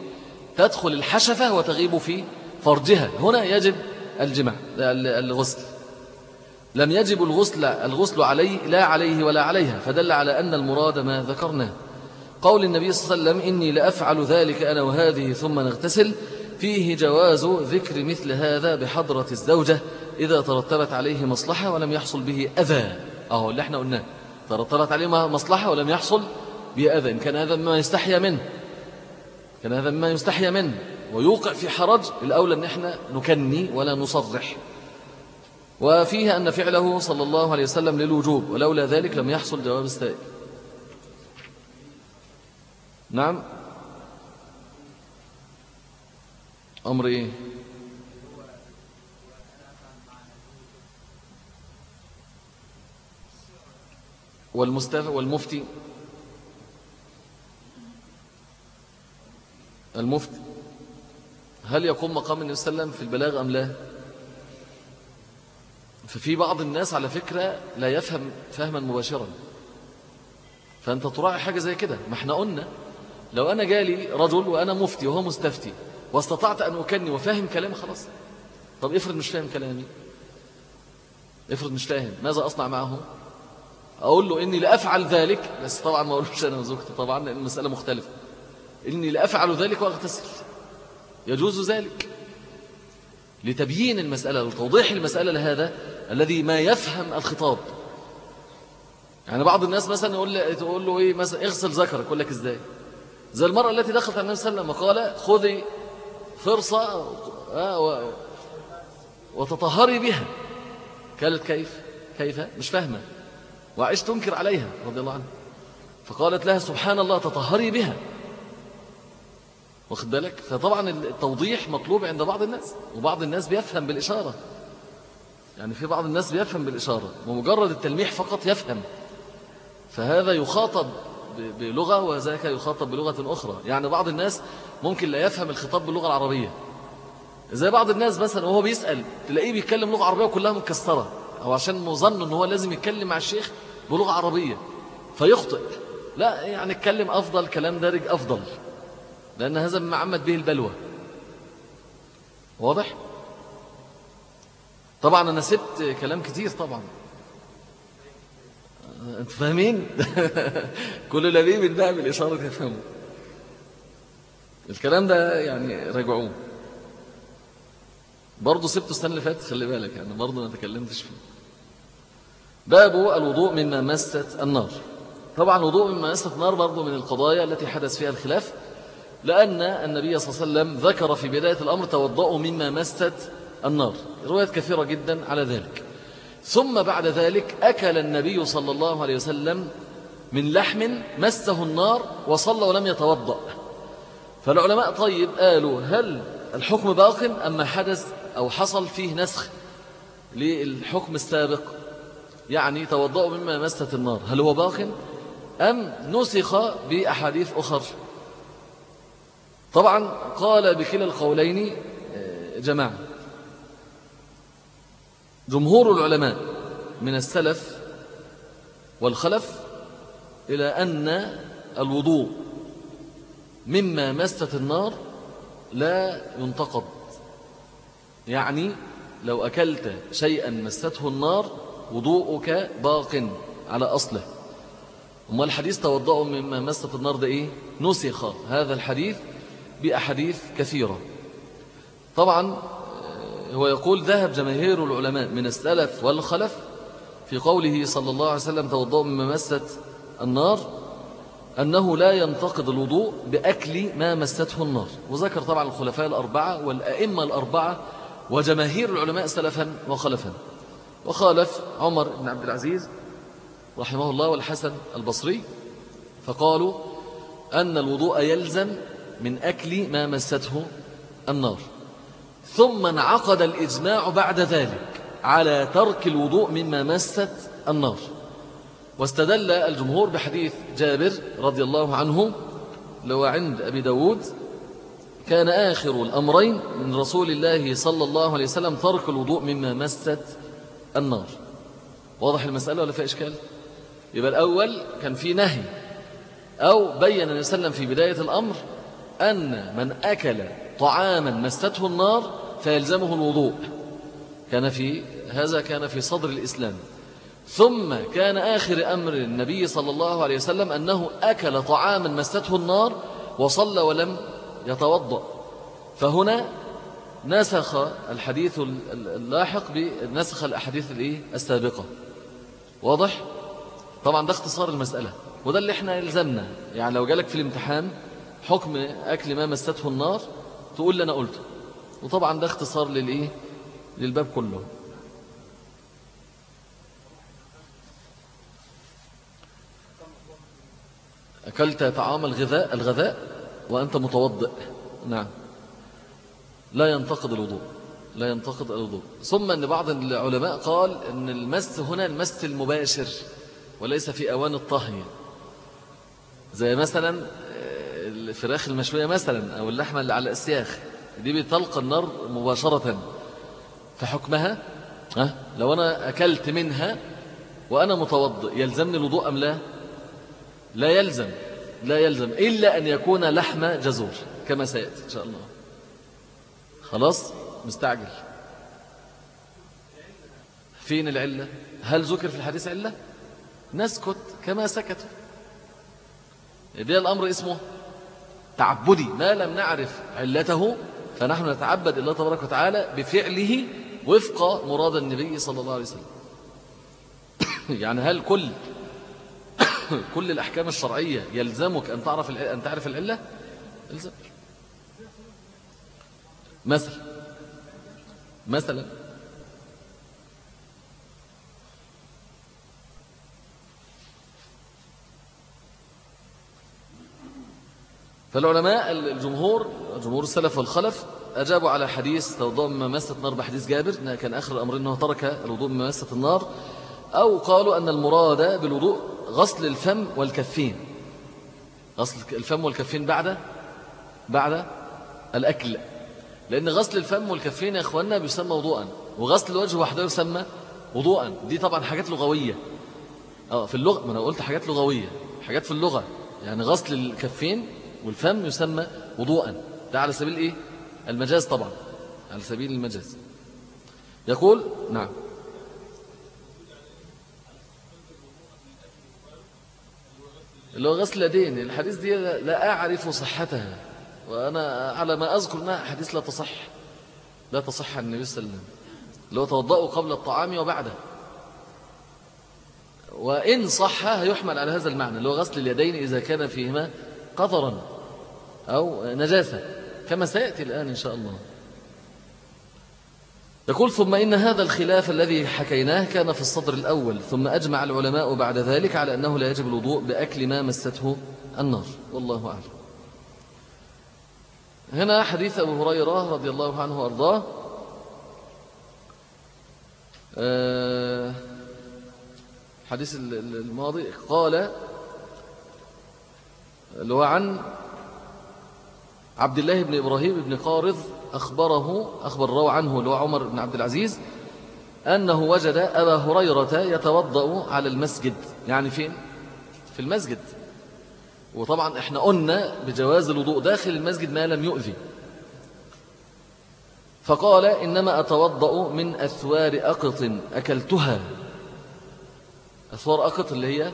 تدخل الحشفة وتغيب في فرجها. هنا يجب الجماع الغسل. لم يجب الغسل الغسل عليه لا عليه ولا عليها. فدل على أن المراد ما ذكرناه. قول النبي صلى الله عليه وسلم إني لأفعل ذلك أنا وهذه ثم نغتسل. فيه جواز ذكر مثل هذا بحضرة الزوجة إذا ترتبت عليه مصلحة ولم يحصل به أذى. أهو اللي إحنا قلناه. ترتبت عليه مصلحة ولم يحصل به أذى إن كان هذا مما يستحيا منه. كان هذا مما يستحيا منه. ويوقع في حرج. الأولى أن إحنا نكني ولا نصرح. وفيه أن فعله صلى الله عليه وسلم للوجوب ولولا ذلك لم يحصل جواب السائل. نعم. أمر إيه؟ والمستف والمفتي. المفتي. هل يقوم مقام النبي صلى الله عليه وسلم في البلاغ أم لا؟ ففي بعض الناس على فكرة لا يفهم فهما مباشرا. فأنت تراعي حاجة زي كده. ما إحنا قلنا. لو أنا جالي رجل وأنا مفتي وهو مستفتي واستطعت أن أكني وفاهم كلامي خلاص. طب افرض مش فاهم كلامي. افرض مش فاهم ماذا أصنع معه؟ أقول له إني لأفعل ذلك. بس طبعا ما أقولوش أنا وزوجتي طبعا لأن المسألة مختلفة. إني لأفعل ذلك وأغتسل. يجوز ذلك. لتبيين المسألة لتوضيح المسألة لهذا الذي ما يفهم الخطاب. يعني بعض الناس مثلا يقول, تقول له إيه مثلا اغسل ذكرك يقول لك إزاي؟ زي المرأة التي دخلت النبي صلى الله عليه وسلم وقال خذي فرصة آه، وتطهري بها. قالت كيف؟ كيف؟ مش فاهمة. وعيش تنكر عليها رضي الله عنها. فقالت لها سبحان الله تطهري بها. واخد بالك؟ فطبعا التوضيح مطلوب عند بعض الناس وبعض الناس بيفهم بالإشارة. يعني في بعض الناس بيفهم بالإشارة ومجرد التلميح فقط يفهم. فهذا يخاطب بلغة وذاك يخاطب بلغة أخرى. يعني بعض الناس ممكن لا يفهم الخطاب باللغة العربية. زي بعض الناس مثلا وهو بيسأل تلاقيه بيتكلم لغة عربية وكلها مكسرة. أو عشان مظن أنه هو لازم يتكلم مع الشيخ بلغة عربية. فيخطئ. لا يعني اتكلم أفضل كلام دارج أفضل. لأن هذا مما عمد به البلوى. واضح؟ طبعا أنا سبت كلام كتير طبعا. أنت فاهمين؟ كل لبيب بقى بالإشارة يفهمه. الكلام ده يعني راجعوه. برضه سبته السنة اللي فاتت خلي بالك يعني برضه ما تكلمتش فيه. باب الوضوء مما مست النار. طبعا الوضوء مما مست النار برضه من القضايا التي حدث فيها الخلاف لأن النبي صلى الله عليه وسلم ذكر في بداية الأمر توضأوا مما مست النار. روايات كثيرة جدا على ذلك. ثم بعد ذلك أكل النبي صلى الله عليه وسلم من لحم مسه النار وصلى ولم يتوضأ. فالعلماء طيب قالوا هل الحكم باق أما حدث أو حصل فيه نسخ للحكم السابق؟ يعني توضأوا مما مست النار هل هو باق أم نسخ بأحاديث أخر؟ طبعا قال بكلا القولين آه، جماعة جمهور العلماء من السلف والخلف إلى أن الوضوء مما مست النار لا ينتقض. يعني لو أكلت شيئا مسته النار وضوءك باق على أصله. وما الحديث توضأ مما مست النار ده إيه؟ نسخ هذا الحديث بأحاديث كثيرة. طبعا هو يقول ذهب جماهير العلماء من السلف والخلف في قوله صلى الله عليه وسلم توضأ مما مست النار أنه لا ينتقد الوضوء بأكل ما مسته النار. وذكر طبعا الخلفاء الأربعة والأئمة الأربعة وجماهير العلماء سلفا وخلفا. وخالف عمر بن عبد العزيز رحمه الله والحسن البصري فقالوا أن الوضوء يلزم من أكل ما مسته النار. ثم انعقد الإجماع بعد ذلك على ترك الوضوء مما مست النار. واستدل الجمهور بحديث جابر رضي الله عنه لو عند أبي داود كان آخر الأمرين من رسول الله صلى الله عليه وسلم ترك الوضوء مما مست النار. واضح المسألة ولا في إشكال؟ يبقى الأول كان في نهي أو بين النبي صلى الله عليه وسلم في بداية الأمر أن من أكل طعاما مسته النار فيلزمه الوضوء. كان في هذا كان في صدر الإسلام. ثم كان آخر أمر النبي صلى الله عليه وسلم أنه أكل طعاما مسته النار وصلى ولم يتوضأ. فهنا نسخ الحديث اللاحق بنسخ الأحاديث السابقة. واضح؟ طبعا ده اختصار المسألة. وده اللي إحنا يلزمنا يعني لو جالك في الامتحان حكم أكل ما مسته النار تقول اللي أنا قلته. وطبعا ده اختصار للإيه؟ للباب كله. أكلت طعام الغذاء الغذاء وأنت متوضئ. نعم. لا ينتقد الوضوء. لا ينتقد الوضوء. ثم أن بعض العلماء قال أن المس هنا المس المباشر وليس في أوان الطهي. زي مثلا آه، الفراخ المشوية مثلا أو اللحمة اللي على الأسياخ دي بتلقى النار مباشرة. فحكمها؟ ها؟ لو أنا أكلت منها وأنا متوضئ يلزمني الوضوء أم لا؟ لا يلزم لا يلزم إلا أن يكون لحم جزور كما سيأتي إن شاء الله. خلاص؟ مستعجل. فين العلة؟ هل ذكر في الحديث علة؟ نسكت كما سكتوا ده الأمر اسمه تعبدي ما لم نعرف علته فنحن نتعبد الله تبارك وتعالى بفعله وفق مراد النبي صلى الله عليه وسلم. يعني هل كل كل الأحكام الشرعية يلزمك أن تعرف أن تعرف العلة؟ يلزم مثلا مثلا فالعلماء الجمهور جمهور السلف والخلف أجابوا على حديث توضؤ مما مست النار بحديث جابر كان آخر الأمر أنه ترك الوضوء مما مست النار أو قالوا أن المراد بالوضوء غسل الفم والكفين. غسل الفم والكفين بعد؟ بعد الأكل. لأن غسل الفم والكفين يا أخواننا بيسمى وضوءا وغسل الوجه وحده يسمى وضوءا. دي طبعا حاجات لغوية. آه في اللغة ما أنا قلت حاجات لغوية حاجات في اللغة. يعني غسل الكفين والفم يسمى وضوءا. ده على سبيل إيه؟ المجاز طبعا. على سبيل المجاز. يقول نعم. اللي هو غسل اليدين الحديث دي لا أعرف صحتها. وأنا على ما أذكر أنها حديث لا تصح. لا تصح عن النبي صلى الله عليه وسلم. اللي هو قبل الطعام وبعده. وإن صح هيحمل على هذا المعنى. اللي هو غسل اليدين إذا كان فيهما قطرا. أو نجاسة كما سيأتي الآن إن شاء الله. يقول ثم إن هذا الخلاف الذي حكيناه كان في الصدر الأول ثم أجمع العلماء بعد ذلك على أنه لا يجب الوضوء بأكل ما مسته النار. والله أعلم. هنا حديث أبو هريرة رضي الله عنه وأرضاه. آه، حديث الماضي قال اللي هو عن عبد الله بن إبراهيم بن قارض أخبره أخبر روى عنه اللي هو عمر بن عبد العزيز أنه وجد أبا هريرة يتوضأ على المسجد. يعني فين؟ في المسجد. وطبعا إحنا قلنا بجواز الوضوء داخل المسجد ما لم يؤذي. فقال إنما أتوضأ من أثوار أقط أكلتها. أثوار أقط اللي هي؟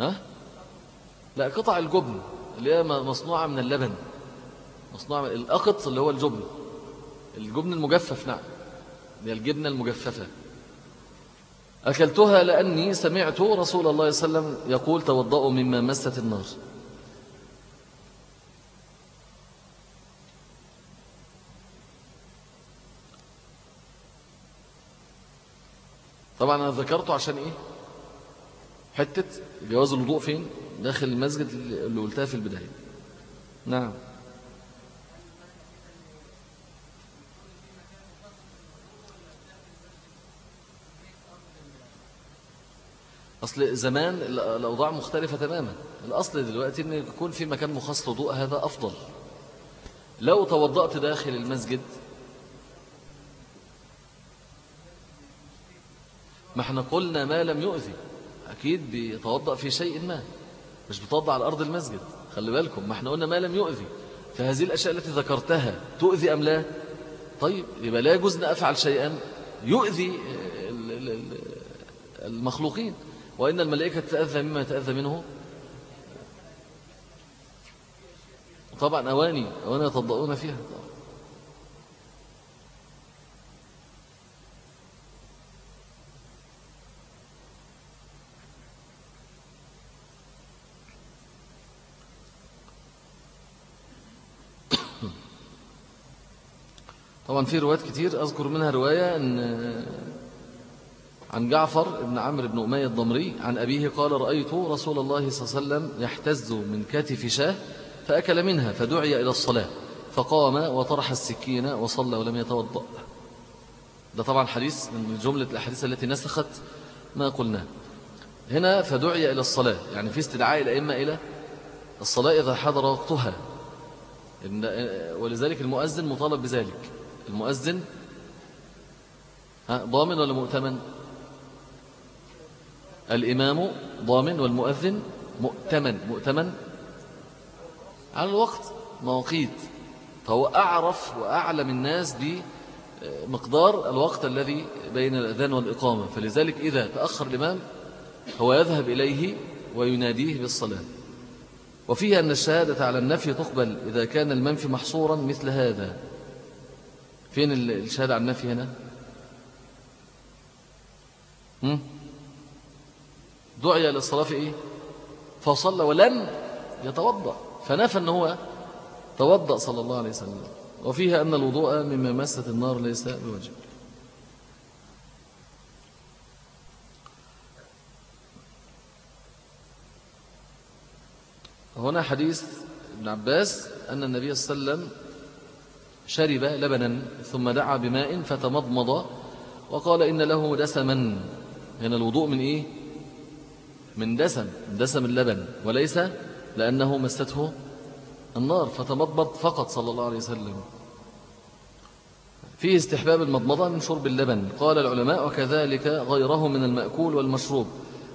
ها؟ لا قطع الجبن. اللي هي مصنوعة من اللبن. مصنوعة من الأقط اللي هو الجبن. الجبن المجفف نعم. هي الجبنة المجففة. أكلتها لأني سمعت رسول الله صلى الله عليه وسلم يقول توضأوا مما مست النار. طبعا أنا ذكرته عشان إيه؟ حتة جواز الوضوء فين؟ داخل المسجد اللي قلتها في البداية. نعم. أصل زمان الأوضاع مختلفة تماما. الأصل دلوقتي أن يكون في مكان مخصص لضوء هذا أفضل. لو توضأت داخل المسجد ما إحنا قلنا ما لم يؤذي. أكيد بيتوضأ في شيء ما مش بيتوضأ على أرض المسجد. خلي بالكم ما إحنا قلنا ما لم يؤذي. فهذه الأشياء التي ذكرتها تؤذي أم لا؟ طيب يبقى لا يجوز أفعل شيئا. يؤذي المخلوقين. وإن الملائكة تتأذى مما يتأذى منه؟ طبعا أواني أواني يتضعون فيها. طبعا في روايات كتير أذكر منها رواية أن عن جعفر بن عمرو بن أمية الضمري عن أبيه قال رأيت رسول الله صلى الله عليه وسلم يحتز من كتف شاه فأكل منها فدعي إلى الصلاة فقام وطرح السكين وصلى ولم يتوضأ. ده طبعا حديث من جملة الأحاديث التي نسخت ما قلنا. هنا فدعي إلى الصلاة يعني في استدعاء الأئمة إلى الصلاة إذا حضر وقتها. ولذلك المؤذن مطالب بذلك. المؤذن؟ ضامن ولا مؤتمن؟ الإمام ضامن والمؤذن مؤتمن. مؤتمن؟ على الوقت. مواقيت فهو أعرف وأعلم الناس بمقدار الوقت الذي بين الأذان والإقامة. فلذلك إذا تأخر الإمام هو يذهب إليه ويناديه بالصلاة. وفيها أن الشهادة على النفي تقبل إذا كان المنفي محصورا مثل هذا. فين الشهادة على النفي هنا؟ دعي للصلاة في إيه؟ فصلى ولم يتوضأ. فنفى أنه هو توضأ صلى الله عليه وسلم. وفيها أن الوضوء مما مست النار ليس بوجه. هنا حديث ابن عباس أن النبي صلى الله عليه وسلم شرب لبنا ثم دعا بماء فتمضمض وقال إن له دسما. هنا الوضوء من إيه؟ من دسم دسم اللبن وليس لأنه مسته النار فتمضمض فقط صلى الله عليه وسلم. فيه استحباب المضمضة من شرب اللبن. قال العلماء وكذلك غيره من المأكول والمشروب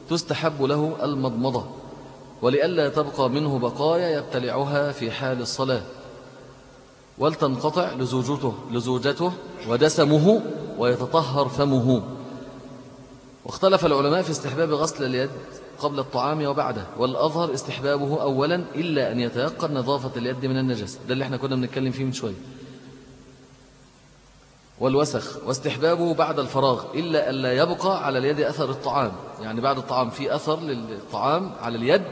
تستحب له المضمضة ولئلا تبقى منه بقايا يبتلعها في حال الصلاة. ولتنقطع لزوجته, لزوجته ودسمه ويتطهر فمه. واختلف العلماء في استحباب غسل اليد قبل الطعام وبعده والأظهر استحبابه أولا إلا أن يتيقن نظافة اليد من النجس. ده اللي إحنا كنا بنتكلم فيه من شوية. والوسخ واستحبابه بعد الفراغ إلا أن لا يبقى على اليد أثر الطعام. يعني بعد الطعام في أثر للطعام على اليد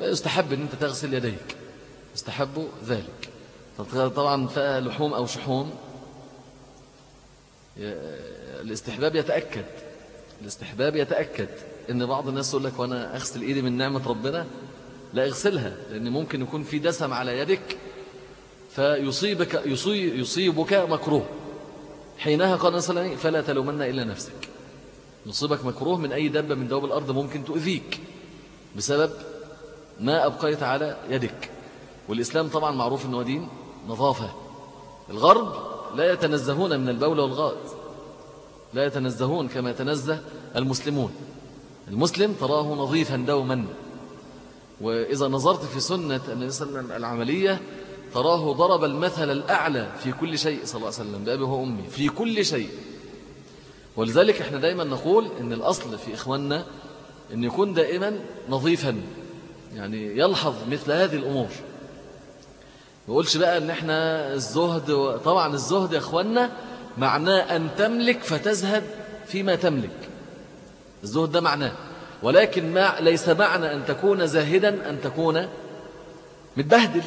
يستحب أن أنت تغسل يديك. يستحب ذلك. طبعا لحوم أو شحوم. الاستحباب يتأكد. الاستحباب يتأكد إن بعض الناس يقول لك وأنا أغسل إيدي من نعمة ربنا؟ لا أغسلها لأن ممكن يكون في دسم على يدك فيصيبك يصيب يصيبك مكروه. حينها قال صلى الله فلا تلومن إلا نفسك. يصيبك مكروه من أي دبة من دواب الأرض ممكن تؤذيك بسبب ما أبقيت على يدك. والإسلام طبعا معروف أنه دين. نظافة. الغرب لا يتنزهون من البول والغائط لا يتنزهون كما يتنزه المسلمون. المسلم تراه نظيفا دوما. وإذا نظرت في سنة النبي صلى الله عليه وسلم العملية تراه ضرب المثل الأعلى في كل شيء صلى الله عليه وسلم. بأبي وأمي في كل شيء. ولذلك إحنا دايما نقول إن الأصل في إخواننا أن يكون دائما نظيفا. يعني يلحظ مثل هذه الأمور. ما يقولش بقى إن إحنا الزهد و... طبعا الزهد يا اخوانا معناه أن تملك فتزهد فيما تملك. الزهد ده معناه. ولكن ما ليس معنى أن تكون زاهدا أن تكون متبهدل.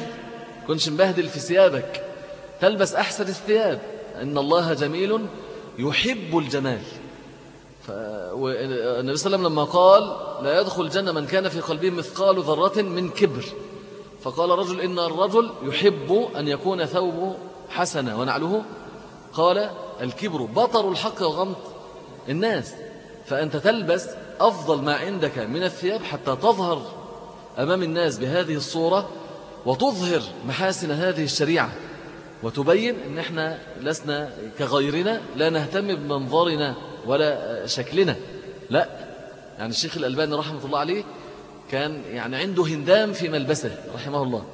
كنش مبهدل في ثيابك. تلبس أحسن الثياب. إن الله جميل يحب الجمال. والنبي صلى الله عليه وسلم لما قال لا يدخل الجنة من كان في قلبه مثقال ذرة من كبر. فقال رجل إن الرجل يحب أن يكون ثوبه حسنا ونعله. قال الكبر بطر الحق وغمط الناس فأنت تلبس أفضل ما عندك من الثياب حتى تظهر أمام الناس بهذه الصورة وتظهر محاسن هذه الشريعة. وتبين أن إحنا لسنا كغيرنا لا نهتم بمنظرنا ولا شكلنا. لا يعني الشيخ الألباني رحمة الله عليه كان يعني عنده هندام في ملبسه رحمه الله.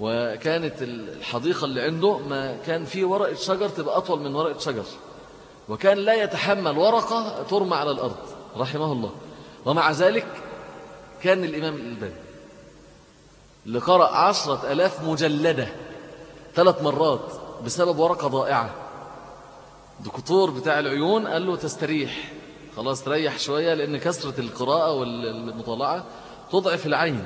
وكانت الحديقة اللي عنده ما كان فيه ورقة شجر تبقى أطول من ورقة شجر. وكان لا يتحمل ورقة ترمى على الأرض رحمه الله. ومع ذلك كان الإمام الألباني اللي قرأ عشرة ألاف مجلدة ثلاث مرات بسبب ورقة ضائعة. دكتور بتاع العيون قال له تستريح. خلاص تريح شوية لأن كثرة القراءة والمطالعة تضعف العين.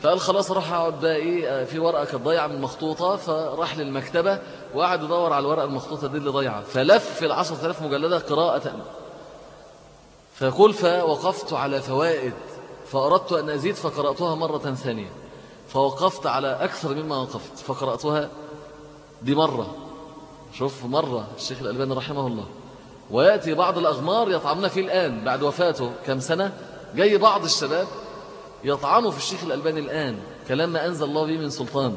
فقال خلاص راح أقعد بقى إيه في ورقة كانت ضايعة من مخطوطة فراح للمكتبة وقعد يدور على الورقة المخطوطة دي اللي ضايعة. فلف ال 10000 مجلدة قراءة. فيقول فوقفت على فوائد فأردت أن أزيد فقرأتها مرة ثانية. فوقفت على أكثر مما وقفت فقرأتها دي مرة. شوف مرة الشيخ الألباني رحمه الله. ويأتي بعض الأغمار يطعمنا فيه الآن بعد وفاته كم سنة؟ جاي بعض الشباب يطعنوا في الشيخ الألباني الآن كلام ما أنزل الله به من سلطان.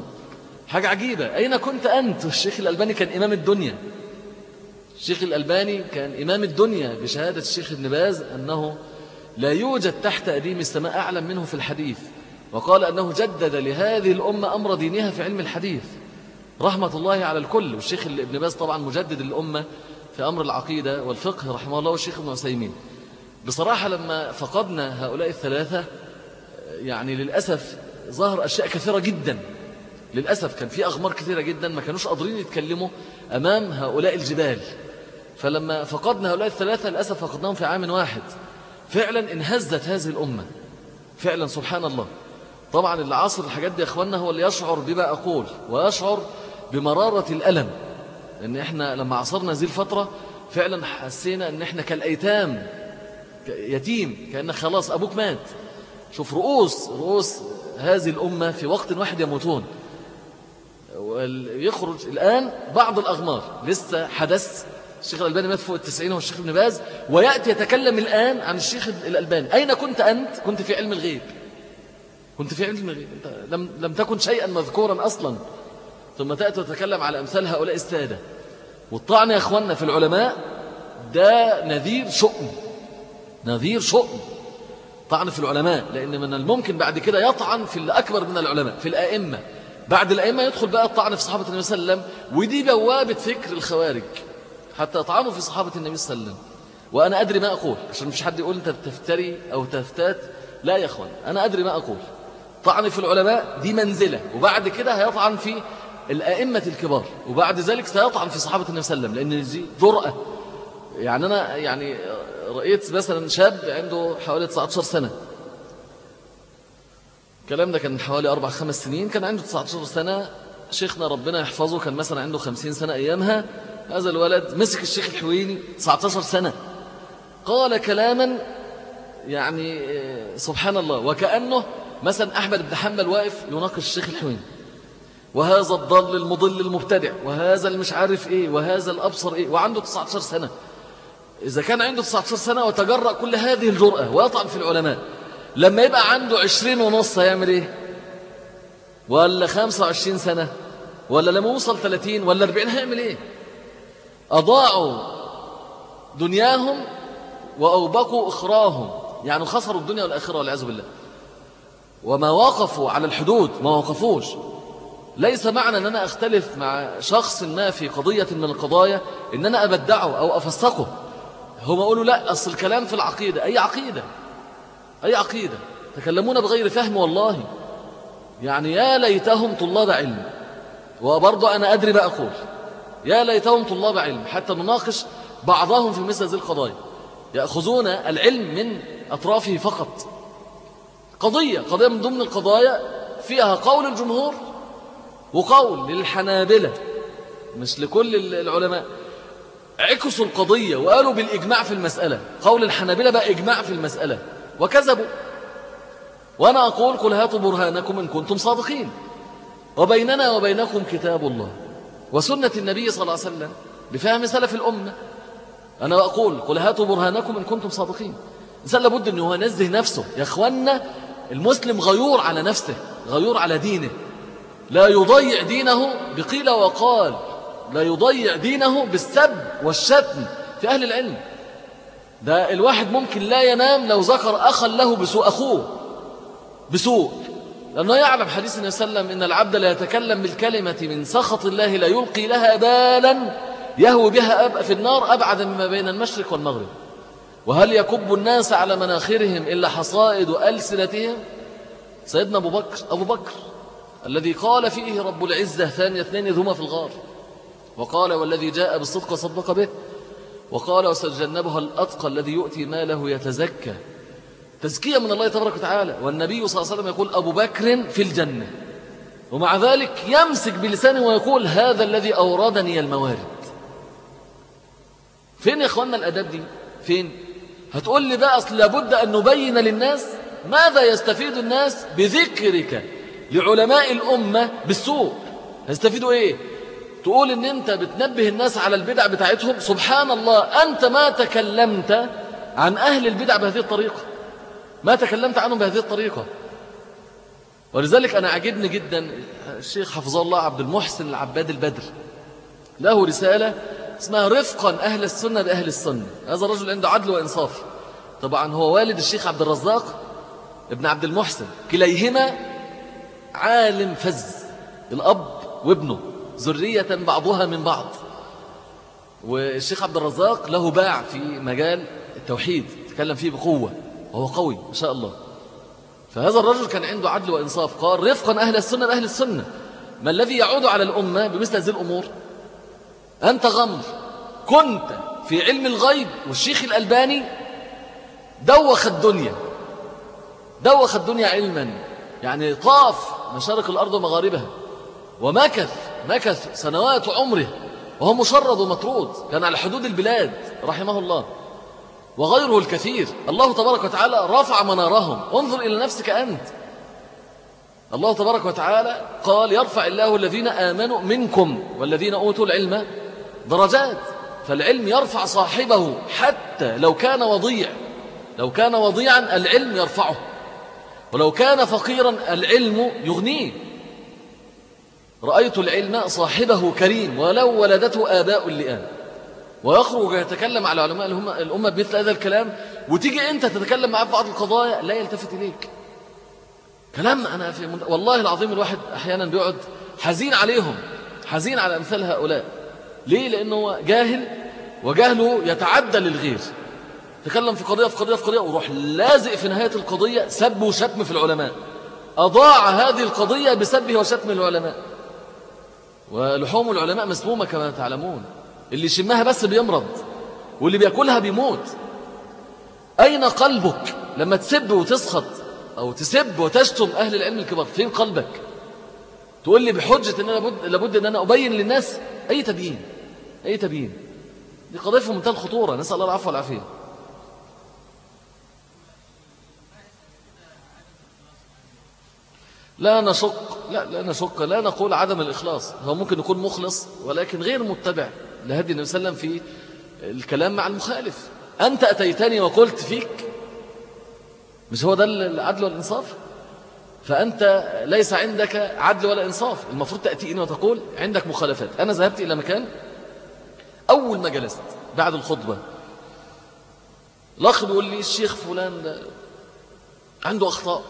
حاجة عجيبة. أين كنت أنت؟ الشيخ الألباني كان إمام الدنيا. الشيخ الألباني كان إمام الدنيا بشهادة الشيخ ابن باز أنه لا يوجد تحت أديم السماء أعلم منه في الحديث وقال أنه جدد لهذه الأمة أمر دينها في علم الحديث. رحمة الله على الكل. والشيخ ابن باز طبعا مجدد الأمة في أمر العقيدة والفقه رحمه الله والشيخ ابن عسيمين بصراحة لما فقدنا هؤلاء الثلاثة يعني للأسف ظهر أشياء كثيرة جدا. للأسف كان في أغمار كثيرة جدا ما كانوش قادرين يتكلموا أمام هؤلاء الجبال. فلما فقدنا هؤلاء الثلاثة للأسف فقدناهم في عام واحد. فعلا انهزت هذه الأمة. فعلا سبحان الله. طبعا اللي عاصر الحاجات دي يا أخوانا هو اللي يشعر بما أقول ويشعر بمرارة الألم. لأن إحنا لما عصرنا هذه الفترة فعلا حسينا أن إحنا كالأيتام يتيم كأن خلاص أبوك مات. شوف رؤوس رؤوس هذه الأمة في وقت واحد يموتون. ويخرج الآن بعض الأغمار. لسه حدث الشيخ الألباني مات فوق التسعين والشيخ ابن باز ويأتي يتكلم الآن عن الشيخ الألباني. أين كنت أنت؟ كنت في علم الغيب. كنت في علم الغيب. أنت لم, لم تكن شيئا مذكورا أصلا. ثم تأتي وتتكلم على أمثال هؤلاء السادة. والطعن يا أخوانا في العلماء ده نذير شؤم. نذير شؤم. طعن في العلماء لأن من الممكن بعد كده يطعن في الأكبر من العلماء في الآئمة. بعد الأئمة يدخل بقى الطعن في صحابة النبي صلى الله عليه وسلم ودي بوابة فكر الخوارج. حتى يطعنوا في صحابة النبي صلى الله عليه وسلم. وأنا أدري ما أقول عشان مش حد يقول أنت تفتري أو تفتات. لا يا أخوان أنا أدري ما أقول. طعن في العلماء دي منزلة وبعد كده هيطعن في الأئمة الكبار. وبعد ذلك سيطعن في صحابة النبي صلى الله عليه وسلم لأن دي جرأة. يعني أنا يعني رأيت مثلا شاب عنده حوالي 19 سنة. الكلام ده كان حوالي أربع خمس سنين كان عنده 19 سنة. شيخنا ربنا يحفظه كان مثلا عنده 50 سنة أيامها. هذا الولد مسك الشيخ الحويني 19 سنة. قال كلاما يعني سبحان الله. وكأنه مثلا أحمد بن حنبل واقف يناقش الشيخ الحويني. وهذا الضل المضل المبتدع وهذا المش عارف إيه وهذا الأبصر إيه وعنده 19 سنة. إذا كان عنده 19 سنة وتجرأ كل هذه الجرأة ويطعن في العلماء. لما يبقى عنده 20 ونص هيعمل إيه؟ ولا 25 سنة ولا لما يوصل 30 ولا 40 هيعمل إيه؟ أضاعوا دنياهم وأوبقوا أخراهم. يعني خسروا الدنيا والآخرة والعياذ بالله. وما وقفوا على الحدود ما وقفوش. ليس معنى أن أنا أختلف مع شخص ما في قضية من القضايا أن أنا أبدعه أو أفسقه. هم يقولوا لا أصل الكلام في العقيدة. أي عقيدة؟ أي عقيدة؟ تكلمون بغير فهم والله. يعني يا ليتهم طلاب علم وبرضه أنا أدري ما أقول. يا ليتهم طلاب علم حتى نناقش بعضهم في مثل هذه القضايا. يأخذون العلم من أطرافه فقط. قضية قضية من ضمن القضايا فيها قول الجمهور وقول للحنابلة مش لكل العلماء عكسوا القضية وقالوا بالإجماع في المسألة. قول الحنابلة بقى إجماع في المسألة. وكذبوا. وأنا أقول قل هاتوا برهانكم إن كنتم صادقين. وبيننا وبينكم كتاب الله. وسنة النبي صلى الله عليه وسلم بفهم سلف الأمة. أنا أقول قل هاتوا برهانكم إن كنتم صادقين. إنسان لابد أنه ينزه نفسه. يا أخوانا المسلم غيور على نفسه غيور على دينه. لا يضيع دينه بقيل وقال لا يضيع دينه بالسب والشتم في أهل العلم. ده الواحد ممكن لا ينام لو ذكر أخا له بسوء أخوه بسوء. لأنه يعلم حديث النبي صلى الله عليه وسلم إن العبد لا يتكلم بالكلمة من سخط الله لا يلقي لها بالا يهوي بها في النار أبعد مما بين المشرق والمغرب. وهل يكب الناس على مناخرهم إلا حصائد ألسنتهم؟ سيدنا أبو بكر أبو بكر. الذي قال فيه رب العزة ثانية اثنين ذهما في الغار. وقال والذي جاء بالصدق صدق به. وقال وسجنبها الأتقى الذي يؤتي ماله يتزكى. تزكية من الله تبارك وتعالى. والنبي صلى الله عليه وسلم يقول أبو بكر في الجنة. ومع ذلك يمسك بلسانه ويقول هذا الذي أوردني الموارد. فين يا إخواننا الأداب دي؟ فين؟ هتقول لي بقى أصل لابد أن نبين للناس ماذا يستفيد الناس بذكرك. لعلماء الأمة بالسوء. هيستفيدوا إيه؟ تقول إن أنت بتنبه الناس على البدع بتاعتهم سبحان الله أنت ما تكلمت عن أهل البدع بهذه الطريقة. ما تكلمت عنهم بهذه الطريقة. ولذلك أنا عجبني جدا الشيخ حفظه الله عبد المحسن العباد البدر. له رسالة اسمها رفقا أهل السنة بأهل السنة. هذا الرجل عنده عدل وإنصاف. طبعا هو والد الشيخ عبد الرزاق ابن عبد المحسن. كليهما عالم فز الأب وابنه ذرية بعضها من بعض. والشيخ عبد الرزاق له باع في مجال التوحيد تكلم فيه بقوة وهو قوي ما شاء الله. فهذا الرجل كان عنده عدل وإنصاف قال رفقا أهل السنة بأهل السنة ما الذي يعود على الأمة بمثل هذه الأمور؟ أنت غمر كنت في علم الغيب والشيخ الألباني دوخ الدنيا دوخ الدنيا علما. يعني طاف مشارق الأرض ومغاربها. ومكث مكث سنوات عمره وهو مشرد ومطرود كان على حدود البلاد رحمه الله. وغيره الكثير. الله تبارك وتعالى رفع منارهم. انظر إلى نفسك أنت. الله تبارك وتعالى قال يرفع الله الذين آمنوا منكم والذين أوتوا العلم درجات. فالعلم يرفع صاحبه حتى لو كان وضيع لو كان وضيعا العلم يرفعه. ولو كان فقيرا العلم يغنيه. رأيت العلم صاحبه كريم ولو ولدته آباء اللئام. ويخرج يتكلم على علماء الأمة بمثل هذا الكلام. وتيجي أنت تتكلم معه في بعض القضايا لا يلتفت إليك. كلام أنا في والله العظيم الواحد أحيانا بيقعد حزين عليهم. حزين على أمثال هؤلاء. ليه؟ لأنه جاهل وجهله يتعدى للغير. تكلم في قضية في قضية في قضية وروح لازق في نهاية القضية سب وشتم في العلماء. أضاع هذه القضية بسبه وشتم العلماء. ولحوم العلماء مسمومة كما تعلمون. اللي يشمها بس بيمرض واللي بيأكلها بيموت. أين قلبك لما تسب وتسخط أو تسب وتشتم أهل العلم الكبار؟ فين قلبك؟ تقول لي بحجة أن لابد, لابد أن أنا أبين للناس أي تبيين أي تبيين. دي قضية في منتهى الخطورة. نسأل الله العفو والعافية. لا نشق لا لا نشق لا نقول عدم الإخلاص. هو ممكن يكون مخلص ولكن غير متبع لهدي النبي صلى الله عليه وسلم في الكلام مع المخالف. أنت أتيتني وقلت فيك. مش هو ده العدل والإنصاف؟ فأنت ليس عندك عدل ولا إنصاف. المفروض تأتيني وتقول عندك مخالفات. أنا ذهبت إلى مكان أول ما جلست بعد الخطبة. الأخ بيقول لي الشيخ فلان عنده أخطاء.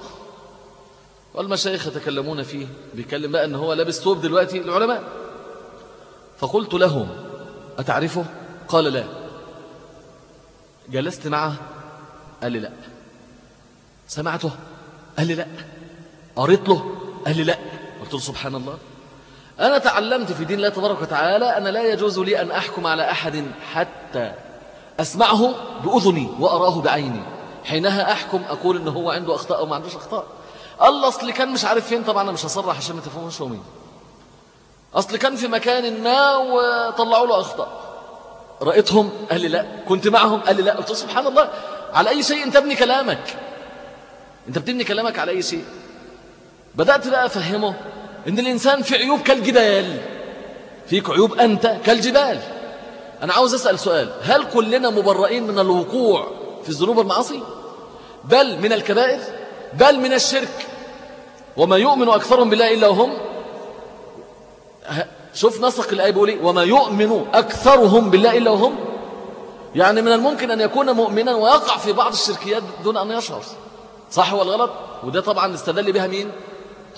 والمشايخ يتكلمون فيه بيكلم بقى أن هو لابس ثوب دلوقتي العلماء فقلت لهم أتعرفه؟ قال لا. جلست معه قال لي لا. سمعته؟ قال لي لا. قريت له؟ قال لي لا. قلت له سبحان الله. أنا تعلمت في دين الله تبارك وتعالى أنا لا يجوز لي أن أحكم على أحد حتى أسمعه بأذني وأراه بعيني. حينها أحكم أقول إن هو عنده أخطاء أو ما عندوش أخطاء. الله أصل كان مش عارف فين. طبعا أنا مش هصرح عشان ما تفهموش هو مين. أصل كان في مكان ما وطلعوا له أخطاء. رأيتهم؟ قال لي لا. كنت معهم؟ قال لي لا. قلت سبحان الله. على أي شيء أنت ابني كلامك؟ أنت بتبني كلامك على أي شيء؟ بدأت بقى أفهمه إن الإنسان في عيوب كالجبال. فيك عيوب أنت كالجبال. أنا عاوز أسأل سؤال. هل كلنا مبرئين من الوقوع في الذنوب والمعاصي بل من الكبائر؟ بل من الشرك؟ وما يؤمن أكثرهم بالله إلا هم. شوف نسق الآية بيقول إيه وما يؤمن أكثرهم بالله إلا هم. يعني من الممكن أن يكون مؤمنا ويقع في بعض الشركيات دون أن يشعر. صح ولا غلط؟ وده طبعا استدل بها مين؟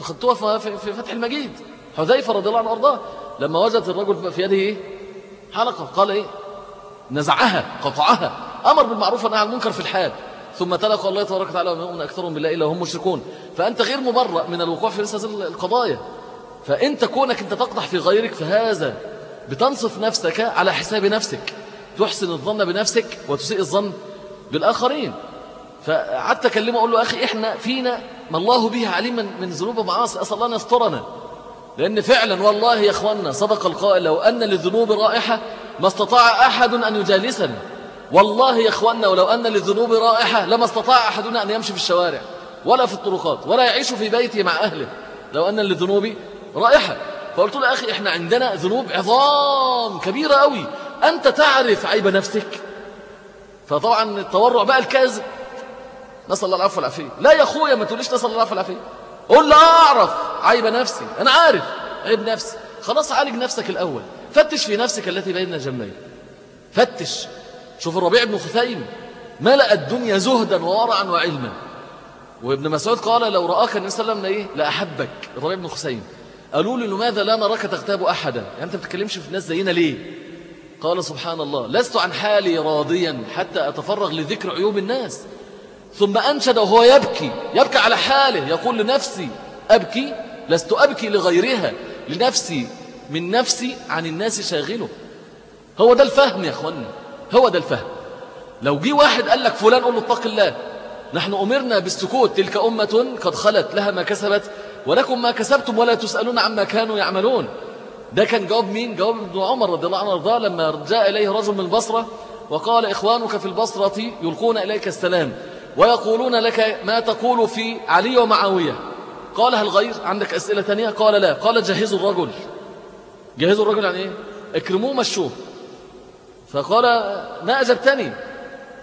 خدتوها في فتح المجيد. حذيفة رضي الله عنه وأرضاه لما وجد الرجل في يده إيه؟ حلقة. قال إيه؟ نزعها قطعها. أمر بالمعروف ونهى عن المنكر في الحال. ثم تلقى الله تبارك وتعالى يؤمن أكثرهم بالله إلا وهم مشركون. فأنت غير مبرأ من الوقوع في مثل هذه القضايا. فأنت كونك أنت تقدح في غيرك فهذا بتنصف نفسك على حساب نفسك. تحسن الظن بنفسك وتسيء الظن بالآخرين. فقعدت أكلمه أقول له أخي إحنا فينا ما الله به عليما من ذنوب ومعاصي. أسأل الله أن يسترنا. لأن فعلا والله يا أخوانا صدق القائل لو أن للذنوب رائحة ما استطاع أحد أن يجالسني والله يا أخوانا ولو أن للذنوب رائحة لما استطاع أحدنا أن يمشي في الشوارع ولا في الطرقات ولا يعيش في بيته مع أهله. لو أن للذنوب رائحة. فقلت له أخي إحنا عندنا ذنوب عظام كبيرة قوي أنت تعرف عيب نفسك. فطبعا التورع بقى الكاذب. نسأل الله العفو والعافية. لا يا أخويا ما تقوليش نسأل الله العفو والعافية. قول لا أعرف عيب نفسي. أنا عارف عيب نفسي. خلاص عالج نفسك الأول. فتش في نفسك التي بين جنبين فتش. شوف الربيع بن خثيم ملأ الدنيا زهدا وورعا وعلما. وابن مسعود قال لو رآك النبي صلى الله عليه وسلم إيه لأحبك الربيع بن خثيم. قالوا لي لماذا لا نراك تغتاب أحدا؟ يعني أنت بتتكلمش في الناس زينا ليه؟ قال سبحان الله لست عن حالي راضيا حتى أتفرغ لذكر عيوب الناس. ثم أنشد وهو يبكي يبكي على حاله يقول لنفسي أبكي؟ لست أبكي لغيرها لنفسي من نفسي عن الناس شاغله. هو ده الفهم يا أخوانا هو ده الفهم. لو جي واحد قال لك فلان له اتق الله نحن أمرنا بالسكوت. تلك أمة قد خلت لها ما كسبت ولكم ما كسبتم ولا تسألون عما كانوا يعملون. ده كان جواب مين؟ جواب ابن عمر رضي الله عنه وارضاه لما جاء إليه رجل من البصرة وقال إخوانك في البصرة يلقون إليك السلام ويقولون لك ما تقول في علي ومعاوية. قال هل غير؟ عندك أسئلة تانية؟ قال لا. قال جهزوا الرجل. جهزوا الرجل يعني إيه؟ اكرموه مشوه فقال ما أجبتني؟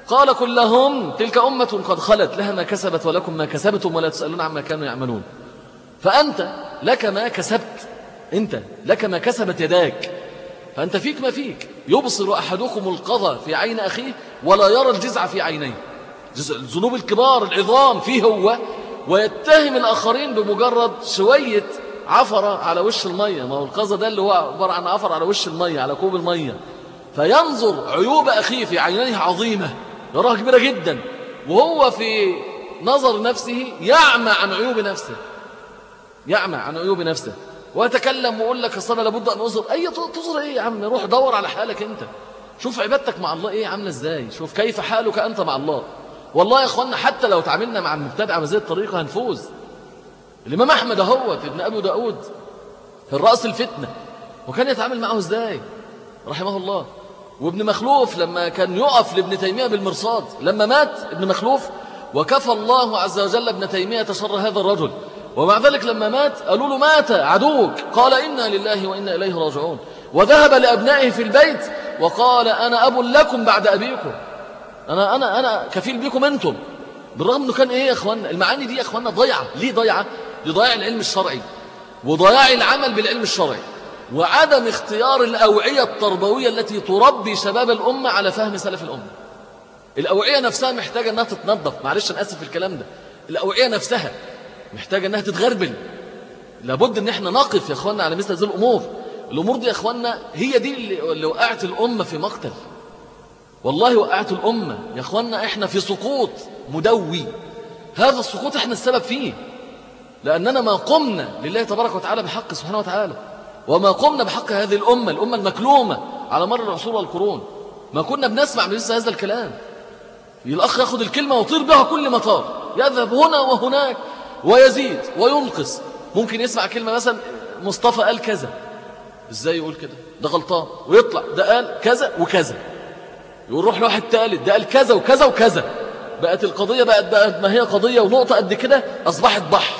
قال كلهم تلك أمة قد خلت لها ما كسبت ولكم ما كسبتم ولا تسألون عما كانوا يعملون. فأنت لك ما كسبت أنت لك ما كسبت يداك فأنت فيك ما فيك. يبصر أحدكم القضى في عين أخيه ولا يرى الجزع في عينيه. الذنوب الكبار العظام فيه هو ويتهم الآخرين بمجرد شوية عفرة على وش المية. ما هو القضى ده اللي هو عبارة عن عفر على وش المية على كوب المية. فينظر عيوب أخيه في عينيه عظيمة يراها كبيرة جدا وهو في نظر نفسه يعمى عن عيوب نفسه يعمى عن عيوب نفسه. ويتكلم ويقول لك اصل لابد أن أنظر. أي تظهر إيه يا عم؟ روح دور على حالك أنت. شوف عبادتك مع الله إيه عاملة إزاي. شوف كيف حالك أنت مع الله. والله يا إخوانا حتى لو تعاملنا مع المبتدع بهذه الطريقة هنفوز. الإمام أحمد اهوت ابن أبي داود في الراس الفتنة. وكان يتعامل معه إزاي؟ رحمه الله. وابن مخلوف لما كان يقف لابن تيمية بالمرصاد لما مات ابن مخلوف وكفى الله عز وجل ابن تيمية شر هذا الرجل. ومع ذلك لما مات قالوا له مات عدوك. قال إنا لله وإنا إليه راجعون. وذهب لأبنائه في البيت وقال أنا أب لكم بعد أبيكم. أنا, أنا, أنا كفيل بكم أنتم. بالرغم أنه كان إيه يا أخوانا المعاني دي يا أخوانا ضيعة ليه ضيعة لضياع العلم الشرعي. وضياع العمل بالعلم الشرعي. وعدم اختيار الأوعية التربوية التي تربي شباب الأمة على فهم سلف الأمة. الأوعية نفسها محتاجة أنها تتنظف. معلش أنا أسف في الكلام ده. الأوعية نفسها محتاجة أنها تتغربل. لابد أن إحنا نقف يا أخوانا على مثل هذه الأمور. الأمور دي يا أخوانا هي دي اللي وقعت الأمة في مقتل. والله وقعت الأمة. يا أخوانا إحنا في سقوط مدوي. هذا السقوط إحنا السبب فيه. لأننا ما قمنا لله تبارك وتعالى بحق سبحانه وتعالى. وما قمنا بحق هذه الأمة الأمة المكلومة على مر العصور والقرون. ما كنا بنسمع من هذا الكلام. الأخ يأخذ الكلمة ويطير بها كل مطار. يذهب هنا وهناك ويزيد وينقص. ممكن يسمع كلمة مثلا مصطفى قال كذا. إزاي يقول كده؟ ده غلطان. ويطلع ده قال كذا وكذا. يروح لواحد ثالث ده قال كذا وكذا وكذا. بقت القضية بقت, بقت ما هي قضية ونقطة قد كده أصبحت بحر.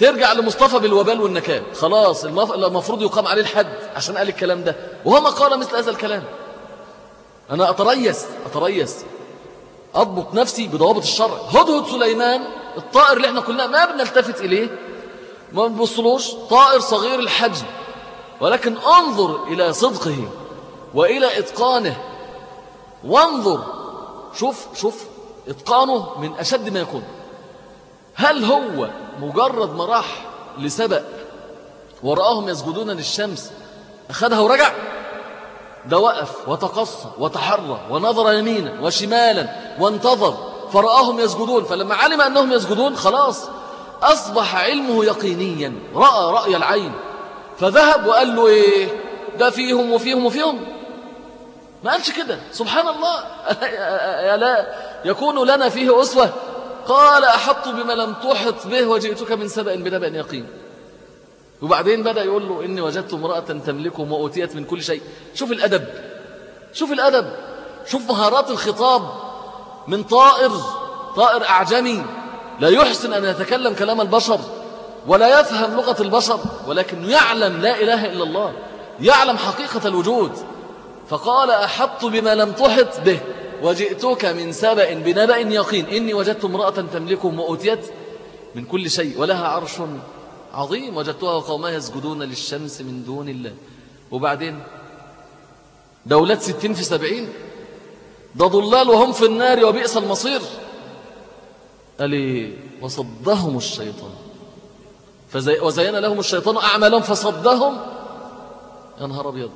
ترجع لمصطفى بالوبال والنكال. خلاص المفروض يقام عليه الحد عشان قال الكلام ده. وهو ما قال مثل هذا الكلام. أنا أتريس أتريس. أضبط نفسي بضوابط الشرع. هدهد سليمان الطائر اللي إحنا كلنا ما بنلتفت إليه. ما بنبصلوش. طائر صغير الحجم. ولكن انظر إلى صدقه وإلى إتقانه. وانظر. شوف شوف إتقانه من أشد ما يكون. هل هو مجرد ما راح لسبأ ورآهم يسجدون للشمس أخذها ورجع؟ ده وقف وتقصى وتحرى ونظر يمينا وشمالا وانتظر فرآهم يسجدون فلما علم أنهم يسجدون خلاص أصبح علمه يقينيا رأى رأي العين فذهب وقال له إيه؟ ده فيهم وفيهم وفيهم. ما قالش كده. سبحان الله. يا لا يكون لنا فيه أسوة. قال أحط بما لم تحط به وجئتك من سبأ بنبأ يقين. وبعدين بدأ يقول له إني وجدت امرأة تملكهم وأوتيت من كل شيء. شوف الأدب. شوف الأدب. شوف مهارات الخطاب. من طائر طائر أعجمي. لا يحسن أن يتكلم كلام البشر ولا يفهم لغة البشر ولكن يعلم لا إله إلا الله يعلم حقيقة الوجود. فقال أحط بما لم تحط به. وجئتك من سبأ بنبأ يقين. إني وجدت امرأة تملكهم وأوتيت من كل شيء ولها عرش عظيم. وجدتها وقومها يسجدون للشمس من دون الله. وبعدين دولات ستين في سبعين. ده ضلال وهم في النار وبئس المصير. قال وصدهم الشيطان. فزي وزين لهم الشيطان أعمالهم فصدهم. يا نهار أبيض.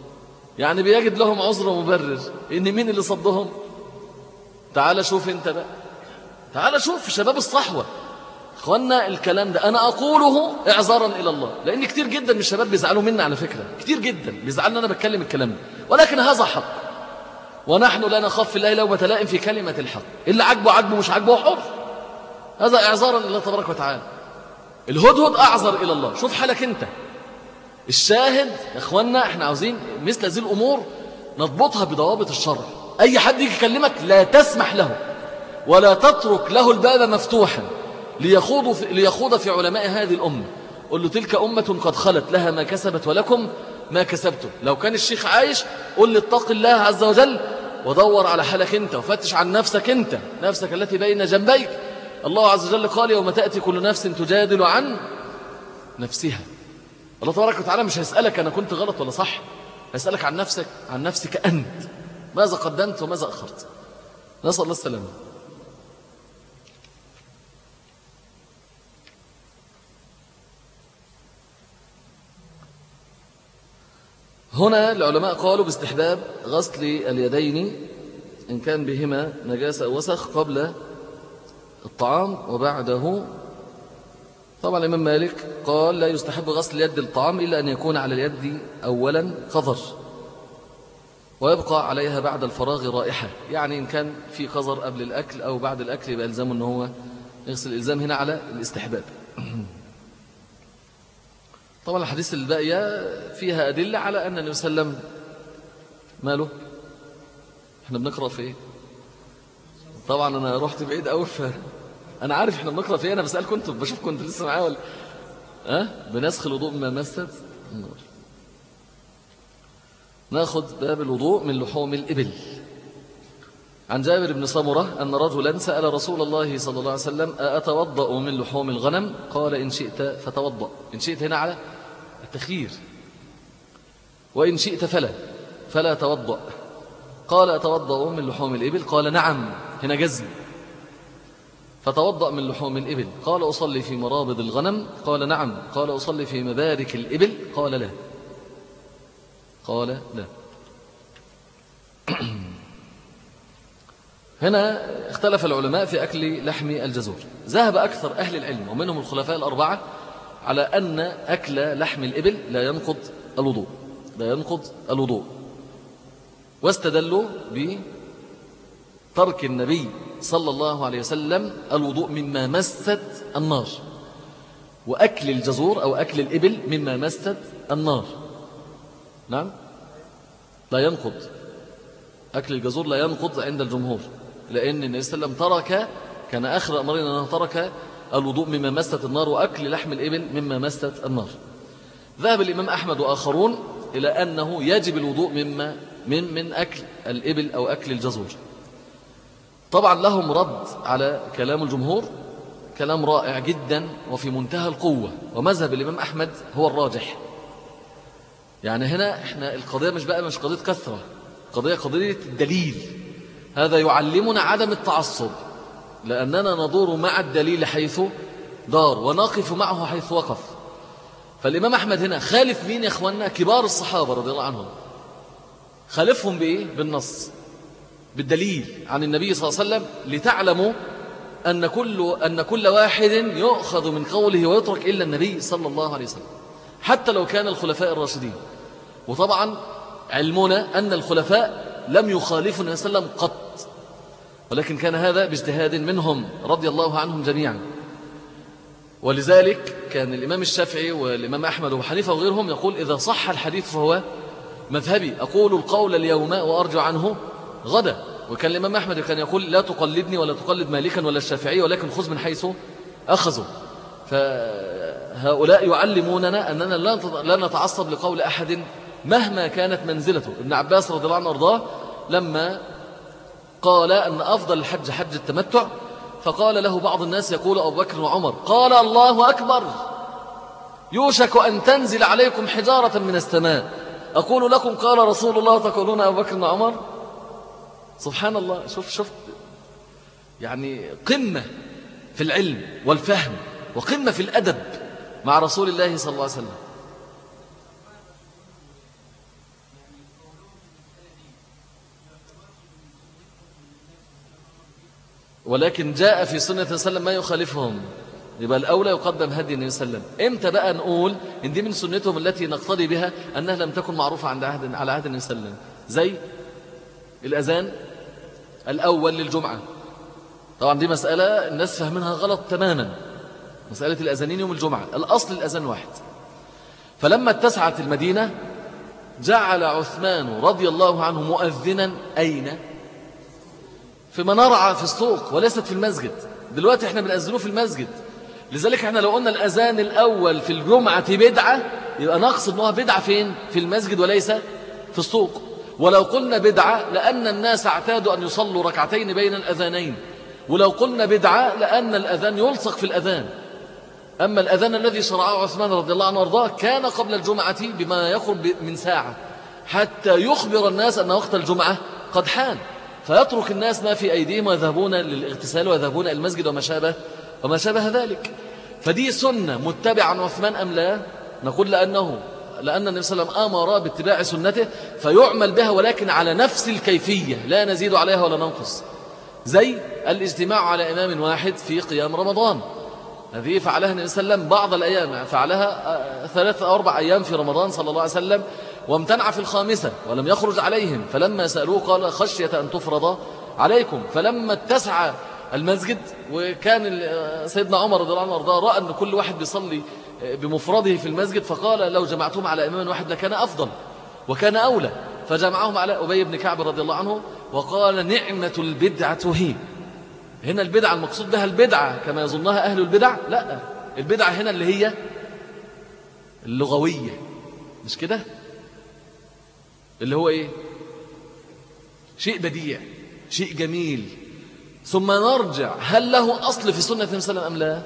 يعني بيجد لهم عذر مبرر. إن مين اللي صدهم؟ تعال شوف انت بقى. تعال شوف شباب الصحوة. اخوانا الكلام ده أنا أقوله اعذارا إلى الله. لأن كتير جدا من الشباب بيزعلوا مني على فكرة. كتير جدا بيزعلوا أنا بتكلم الكلام ده. ولكن هذا حق. ونحن لا نخاف في الله لومة لائم في كلمة الحق. اللي عجبه عجبه مش عجبه حر. هذا اعذارا الله تبارك وتعالى. الهدهد أعذر إلى الله. شوف حالك أنت. الشاهد يا إخوانا إحنا عاوزين مثل هذه الأمور نضبطها بضوابط الشرع. أي حد يجي يكلمك لا تسمح له ولا تترك له الباب مفتوحا ليخوض في, ليخوض في علماء هذه الأمة. قل له تلك أمة قد خلت لها ما كسبت ولكم ما كسبتم. لو كان الشيخ عايش قل لي اتق الله عز وجل ودور على حالك أنت وفتش عن نفسك أنت نفسك التي بين جنبيك. الله عز وجل قال يوم تأتي كل نفس تجادل عن نفسها. الله تبارك وتعالى مش هيسألك أنا كنت غلط ولا صح هيسألك عن نفسك عن نفسك أنت. ماذا قدمت وماذا أخرت؟ نسأل الله السلامة هنا العلماء قالوا باستحباب غسل اليدين إن كان بهما نجاسة أو وسخ قبل الطعام وبعده. طبعا الإمام مالك قال لا يستحب غسل اليد الطعام إلا أن يكون على اليد أولا قذر ويبقى عليها بعد الفراغ رائحة يعني إن كان في قذر قبل الأكل أو بعد الأكل يبقى إلزام أنه هو يغسل الإلزام هنا على الاستحباب. طبعا الحديث الباقية فيها أدلة على أن النبي صلى الله عليه وسلم ماله؟ إحنا بنقرأ في إيه؟ طبعا أنا رحت بعيد أوي أنا عارف إحنا بنقرأ في إيه أنا بسأل كنت بشوف كنت لسه معاه ولا؟ أه؟ بنسخ الوضوء مما مست. ناخذ باب الوضوء من لحوم الإبل. عن جابر بن سمرة أن رجلا سأل رسول الله صلى الله عليه وسلم أتوضأ من لحوم الغنم؟ قال إن شئت فتوضأ. إن شئت هنا على التخيير. وإن شئت فلا فلا توضأ. قال أتوضأ من لحوم الإبل؟ قال نعم هنا جزم. فتوضأ من لحوم الإبل. قال أصلي في مرابض الغنم؟ قال نعم. قال أصلي في مبارك الإبل؟ قال لا. قال لا. هنا اختلف العلماء في أكل لحم الجزور. ذهب أكثر أهل العلم ومنهم الخلفاء الأربعة على أن أكل لحم الإبل لا ينقض الوضوء. لا ينقض الوضوء. واستدلوا بترك النبي صلى الله عليه وسلم الوضوء مما مست النار. وأكل الجزور أو أكل الإبل مما مست النار. نعم؟ لا ينقض. أكل الجزور لا ينقض عند الجمهور لأن النبي صلى الله عليه وسلم ترك كان آخر أمرنا أنه ترك الوضوء مما مست النار وأكل لحم الإبل مما مست النار. ذهب الإمام أحمد وآخرون إلى أنه يجب الوضوء مما من من أكل الإبل أو أكل الجزور. طبعا لهم رد على كلام الجمهور كلام رائع جدا وفي منتهى القوة. ومذهب الإمام أحمد هو الراجح. يعني هنا إحنا القضية مش بقى مش قضية كثرة قضية قضية الدليل. هذا يعلمنا عدم التعصب لأننا ندور مع الدليل حيث دار ونقف معه حيث وقف. فالإمام أحمد هنا خالف مين يا أخوانا كبار الصحابة رضي الله عنهم. خالفهم بإيه؟ بالنص بالدليل عن النبي صلى الله عليه وسلم لتعلموا أن كل, أن كل واحد يؤخذ من قوله ويترك إلا النبي صلى الله عليه وسلم. حتى لو كان الخلفاء الراشدين. وطبعا علمنا أن الخلفاء لم يخالفوا النبي صلى الله عليه وسلم قط. ولكن كان هذا باجتهاد منهم رضي الله عنهم جميعا. ولذلك كان الإمام الشافعي والإمام أحمد وحنيفة وغيرهم يقول إذا صح الحديث فهو مذهبي. أقول القول اليوم وأرجع عنه غدا. وكان الإمام أحمد كان يقول لا تقلدني ولا تقلد مالكا ولا الشافعي ولكن خذ من حيث أخذوا. فهؤلاء يعلموننا أننا لا نتعصب لقول أحد مهما كانت منزلته. ابن عباس رضي الله عنه أرضاه لما قال أن أفضل الحج حج التمتع فقال له بعض الناس يقول أبو بكر وعمر قال الله أكبر يوشك أن تنزل عليكم حجارة من السماء. أقول لكم قال رسول الله تقولون أبو بكر وعمر؟ سبحان الله شوف شوف يعني قمة في العلم والفهم. وقمة في الأدب مع رسول الله صلى الله عليه وسلم. ولكن جاء في سنة وسلم ما يخالفهم. يبقى الأولى يقدم هدي النبي صلى الله عليه وسلم. إمتى بقى نقول إن دي من سنتهم التي نقتضي بها أنها لم تكن معروفة عند عهد على عهد النبي صلى الله عليه وسلم؟ زي الأذان الأول للجمعة. طبعا دي مسألة الناس فهمناها غلط تماما. مسألة الأذانين يوم الجمعة. الأصل الأذان واحد. فلما اتسعت المدينة جعل عثمان رضي الله عنه مؤذنا. أين؟ في منارع في السوق وليست في المسجد. دلوقتي إحنا بنأذنوه في المسجد. لذلك إحنا لو قلنا الأذان الأول في الجمعة بدعة يبقى نقصد أنها بدعة فين؟ في المسجد وليس في السوق. ولو قلنا بدعة لأن الناس اعتادوا أن يصلوا ركعتين بين الأذانين. ولو قلنا بدعة لأن الأذان يلصق في الأذان. أما الأذان الذي شرعه عثمان رضي الله عنه وأرضاه كان قبل الجمعة بما يقرب من ساعة. حتى يخبر الناس أن وقت الجمعة قد حان. فيترك الناس ما في أيديهم ويذهبون للاغتسال ويذهبون إلى المسجد وما شابه وما شابه ذلك. فدي سنة متبعة عن عثمان أم لا؟ نقول لأنه لأن النبي صلى الله عليه وسلم أمر باتباع سنته فيعمل بها ولكن على نفس الكيفية. لا نزيد عليها ولا ننقص. زي الاجتماع على إمام واحد في قيام رمضان. هذه فعلها النبي صلى الله عليه وسلم بعض الأيام فعلها آه، ثلاثة أو أربع أيام في رمضان صلى الله عليه وسلم وامتنع في الخامسة ولم يخرج عليهم فلما سألوه قال خشية أن تفرض عليكم فلما اتسع المسجد وكان سيدنا عمر رضي الله عنه وارضاه رأى أن كل واحد بيصلي بمفرده في المسجد فقال لو جمعتهم على إمام واحد لكان أفضل وكان أولى فجمعهم على أبي بن كعب رضي الله عنه وقال نعمة البدعة هي. هنا البدعة المقصود بها البدعة كما يظنها أهل البدع؟ لا البدعة هنا اللي هي اللغوية. مش كده؟ اللي هو إيه؟ شيء بديع شيء جميل. ثم نرجع هل له أصل في سنة النبي صلى الله عليه وسلم أم لا؟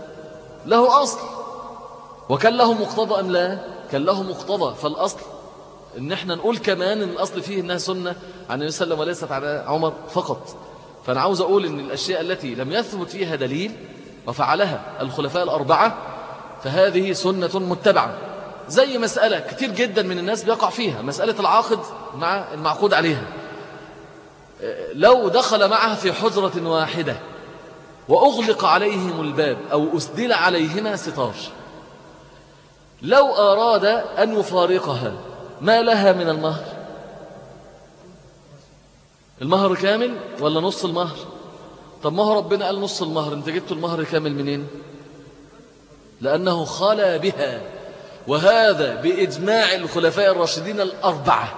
له أصل. وكان له مقتضى أم لا؟ كان له مقتضى. فالأصل إن إحنا نقول كمان إن الأصل فيه إنها سنة عن النبي صلى الله عليه وسلم وليست على عمر فقط. فأنا عاوز أقول إن الأشياء التي لم يثبت فيها دليل وفعلها الخلفاء الأربعة فهذه سنة متبعة زي مسألة كتير جدا من الناس بيقع فيها مسألة العاقد مع المعقود عليها. لو دخل معها في حجرة واحدة وأغلق عليهم الباب أو أسدل عليهما ستار لو أراد أن يفارقها ما لها من المهر؟ المهر كامل ولا نص المهر؟ طب ما هو ربنا قال نص المهر انت جبت المهر كامل منين؟ لأنه خلى بها وهذا بإجماع الخلفاء الراشدين الأربعة.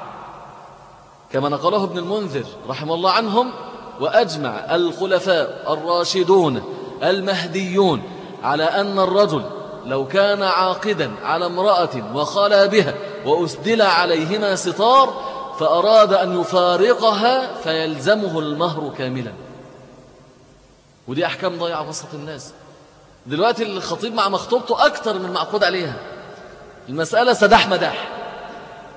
كما نقله ابن المنذر رحمه الله عنهم وأجمع الخلفاء الراشدون المهديون على أن الرجل لو كان عاقدا على امرأة وخلى بها وأسدل عليهما ستار فأراد أن يفارقها فيلزمه المهر كاملا. ودي أحكام ضيعة وسط الناس. دلوقتي الخطيب مع مخطوبته أكتر من معقود عليها. المسألة سداح مداح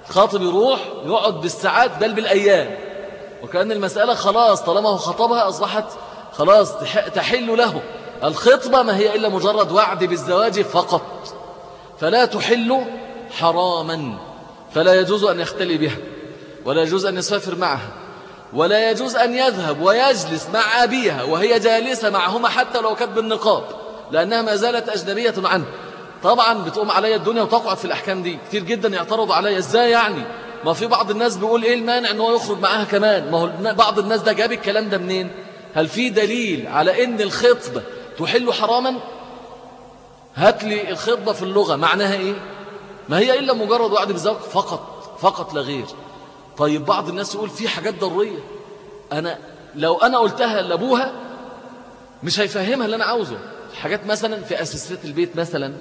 خاطب يروح يقعد بالساعات بل بالأيام. وكأن المسألة خلاص طالما هو خطبها أصبحت خلاص تحل له. الخطبة ما هي إلا مجرد وعد بالزواج فقط. فلا تحل حراما. فلا يجوز أن يختلي بها. ولا يجوز أن يسافر معها ولا يجوز أن يذهب ويجلس مع أبيها وهي جالسة معهما حتى لو كانت بالنقاب لأنها ما زالت أجنبية عنه طبعا بتقوم عليا الدنيا وتقعد في الأحكام دي كتير جدا يعترضوا عليا إزاي يعني؟ ما في بعض الناس بيقول إيه المانع أنه يخرج معاها كمان؟ ما هو بعض الناس ده جاب الكلام ده منين؟ هل في دليل على أن الخطبة تحل حراما؟ هات لي الخطبة في اللغة معناها إيه؟ ما هي إلا مجرد وعد بالزواج فقط فقط لا غير. طيب بعض الناس يقول في حاجات ضرورية. أنا لو أنا قلتها لأبوها مش هيفهمها اللي أنا عاوزه. حاجات مثلا في أساسيات البيت مثلا.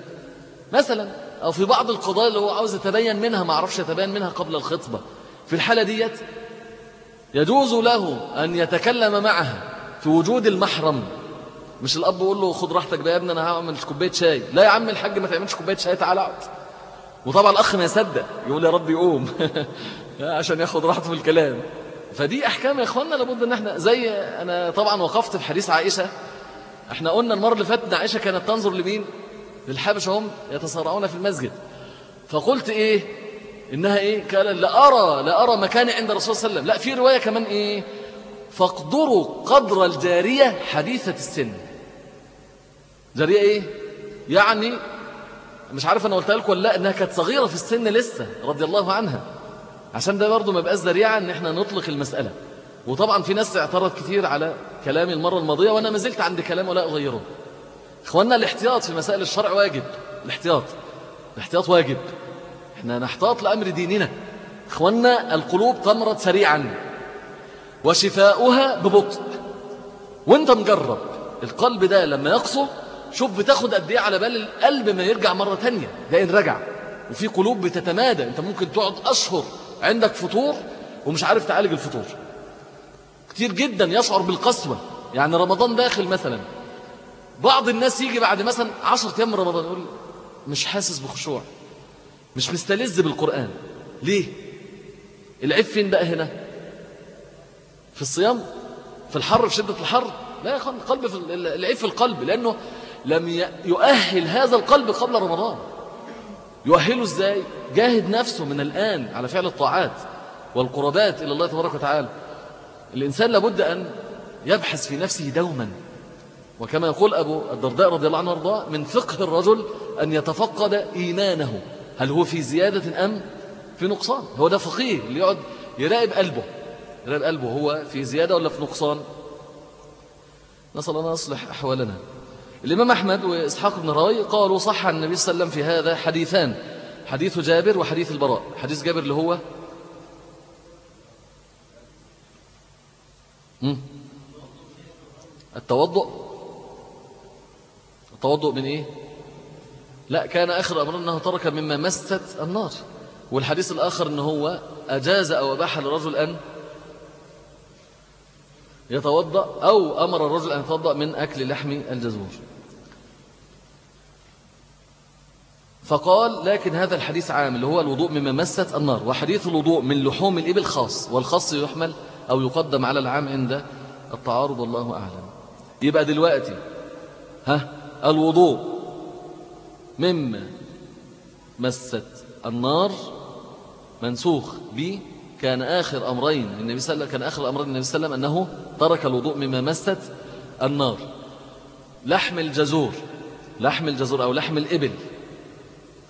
مثلا أو في بعض القضايا اللي هو عاوز يتبين منها ما عرفش يتبين منها قبل الخطبة. في الحالة ديت يجوز له أن يتكلم معها في وجود المحرم. مش الأب يقول له خد راحتك بقى يا ابني أنا هعمل كوباية شاي. لا يا عم الحاج ما تعملش كوباية شاي تعال اقعد. وطبعا الأخ ما يصدق يقول يا رب يقوم. عشان ياخد راحته في الكلام. فدي أحكام يا إخواننا لابد أن إحنا زي أنا طبعا وقفت في حديث عائشة. إحنا قلنا المرة اللي فاتت عائشة كانت تنظر لمين؟ للحبشة هم يتصارعون في المسجد. فقلت إيه؟ إنها إيه؟ قال لا أرى لا أرى مكاني عند الرسول صلى الله عليه وسلم. لا في رواية كمان إيه؟ فاقدروا قدر الجارية حديثة السن. جارية إيه؟ يعني مش عارف أنا قلتها لكم ولا لأ إنها كانت صغيرة في السن لسه رضي الله عنها. عشان ده برضه ما يبقاش ذريعة إن إحنا نطلق المسألة. وطبعا في ناس اعترض كتير على كلامي المرة الماضية وأنا ما زلت عند كلام ولا أغيره. إخواننا الاحتياط في مسائل الشرع واجب. الاحتياط. الاحتياط واجب. إحنا نحتاط لأمر ديننا. إخواننا القلوب تمرض سريعا. وشفاؤها ببطء. وإنت مجرب. القلب ده لما يقصه شوف بتاخد قد إيه على بال القلب ما يرجع مرة تانية. ده إن رجع. وفي قلوب بتتمادى. إنت ممكن تقعد أشهر عندك فطور ومش عارف تعالج الفطور. كتير جدا يشعر بالقسوة. يعني رمضان داخل مثلا بعض الناس يجي بعد مثلا عشرة أيام من رمضان يقول مش حاسس بخشوع مش مستلذ بالقرآن. ليه؟ العيب فين بقى هنا؟ في الصيام؟ في الحر؟ في شدة الحر؟ لا يا القلب في العيب في القلب لأنه لم يؤهل هذا القلب قبل رمضان. يؤهله إزاي؟ جاهد نفسه من الآن على فعل الطاعات والقربات إلى الله تبارك وتعالى. الإنسان لابد أن يبحث في نفسه دوما. وكما يقول أبو الدرداء رضي الله عنه وأرضاه من فقه الرجل أن يتفقد إيمانه. هل هو في زيادة أم في نقصان؟ هو ده فقيه اللي يقعد يراقب قلبه. يراقب قلبه هو في زيادة ولا في نقصان؟ نسأل الله نصلح أحوالنا. الإمام أحمد وإسحاق بن راي قالوا صح عن النبي صلى الله عليه وسلم في هذا حديثان حديث جابر وحديث البراء. حديث جابر اللي هو؟ التوضؤ. التوضؤ من إيه؟ لا كان آخر أمر أنه ترك مما مست النار. والحديث الآخر أنه هو أجاز أو أباح للرجل أن يتوضأ أو أمر الرجل أن يتوضأ من أكل لحم الجزور. فقال لكن هذا الحديث عام اللي هو الوضوء مما مست النار وحديث الوضوء من لحوم الإبل خاص والخاص يحمل أو يقدم على العام عند التعارض والله أعلم. يبقى دلوقتي ها الوضوء مما مست النار منسوخ به كان آخر أمرين النبي صلى الله عليه وسلم كان آخر أمرين النبي صلى الله عليه وسلم أنه ترك الوضوء مما مست النار. لحم الجزور لحم الجزور أو لحم الإبل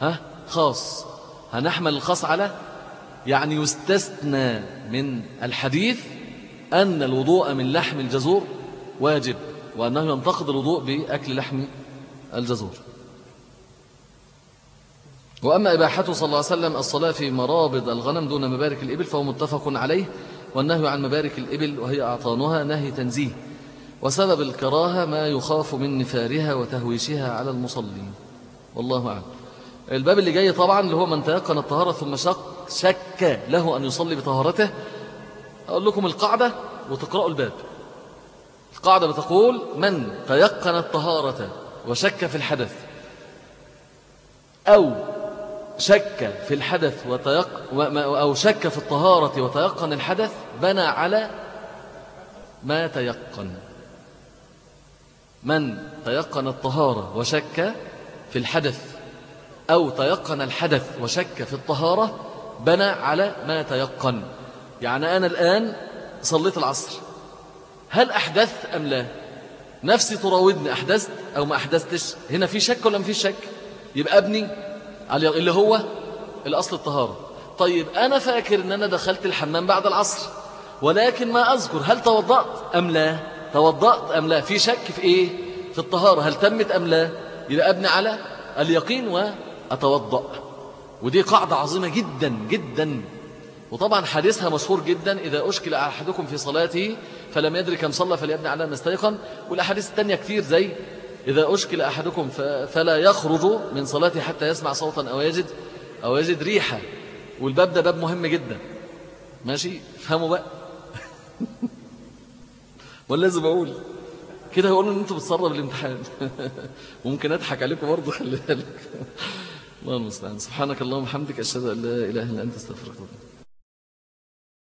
ها؟ خاص. هنحمل الخاص على؟ يعني يستثنى من الحديث أن الوضوء من لحم الجزور واجب وأنه ينتقد الوضوء بأكل لحم الجزور. وأما إباحته صلى الله عليه وسلم الصلاة في مرابض الغنم دون مبارك الإبل فهو متفق عليه والنهي عن مبارك الإبل وهي أعطانها نهي تنزيه. وسبب الكراهة ما يخاف من نفارها وتهويشها على المصلين. والله أعلم. الباب اللي جاي طبعا اللي هو من تيقن الطهارة ثم شك, شك له أن يصلي بطهارته أقول لكم القاعدة وتقرأوا الباب. القاعدة بتقول من تيقن الطهارة وشك في الحدث أو شك في الحدث وتيق أو شك في الطهارة وتيقن الحدث بنى على ما تيقن. من تيقن الطهارة وشك في الحدث أو تيقن الحدث وشك في الطهارة بنى على ما تيقن. يعني أنا الآن صليت العصر. هل أحدثت أم لا؟ نفسي تراودني أحدثت أو ما أحدثتش؟ هنا في شك ولا ما في شك؟ يبقى ابني اللي هو الأصل الطهارة. طيب أنا فاكر أن أنا دخلت الحمام بعد العصر ولكن ما أذكر. هل توضأت أم لا؟ توضأت أم لا؟ في شك في إيه؟ في الطهارة. هل تمت أم لا؟ يبقى أبني على اليقين وأتوضأ ودي قاعدة عظيمة جدا جدا. وطبعا حديثها مشهور جدا إذا أشكل أحدكم في صلاته فلم يدري كم صلى فليبني على ما والأحاديث التانية كثير زي إذا أشكل أحدكم فلا يخرج من صلاته حتى يسمع صوتا أو يجد أو يجد ريحة. والباب ده باب مهم جدا. ماشي؟ فهموا بقى؟ ولا أقول؟ كده هيقولوا إن أنتوا بتصروا بالامتحان. ممكن أضحك عليكم برضه خلي بالك. الله المستعان. سبحانك اللهم وبحمدك أشهد أن لا إله إلا أنت أستغفرك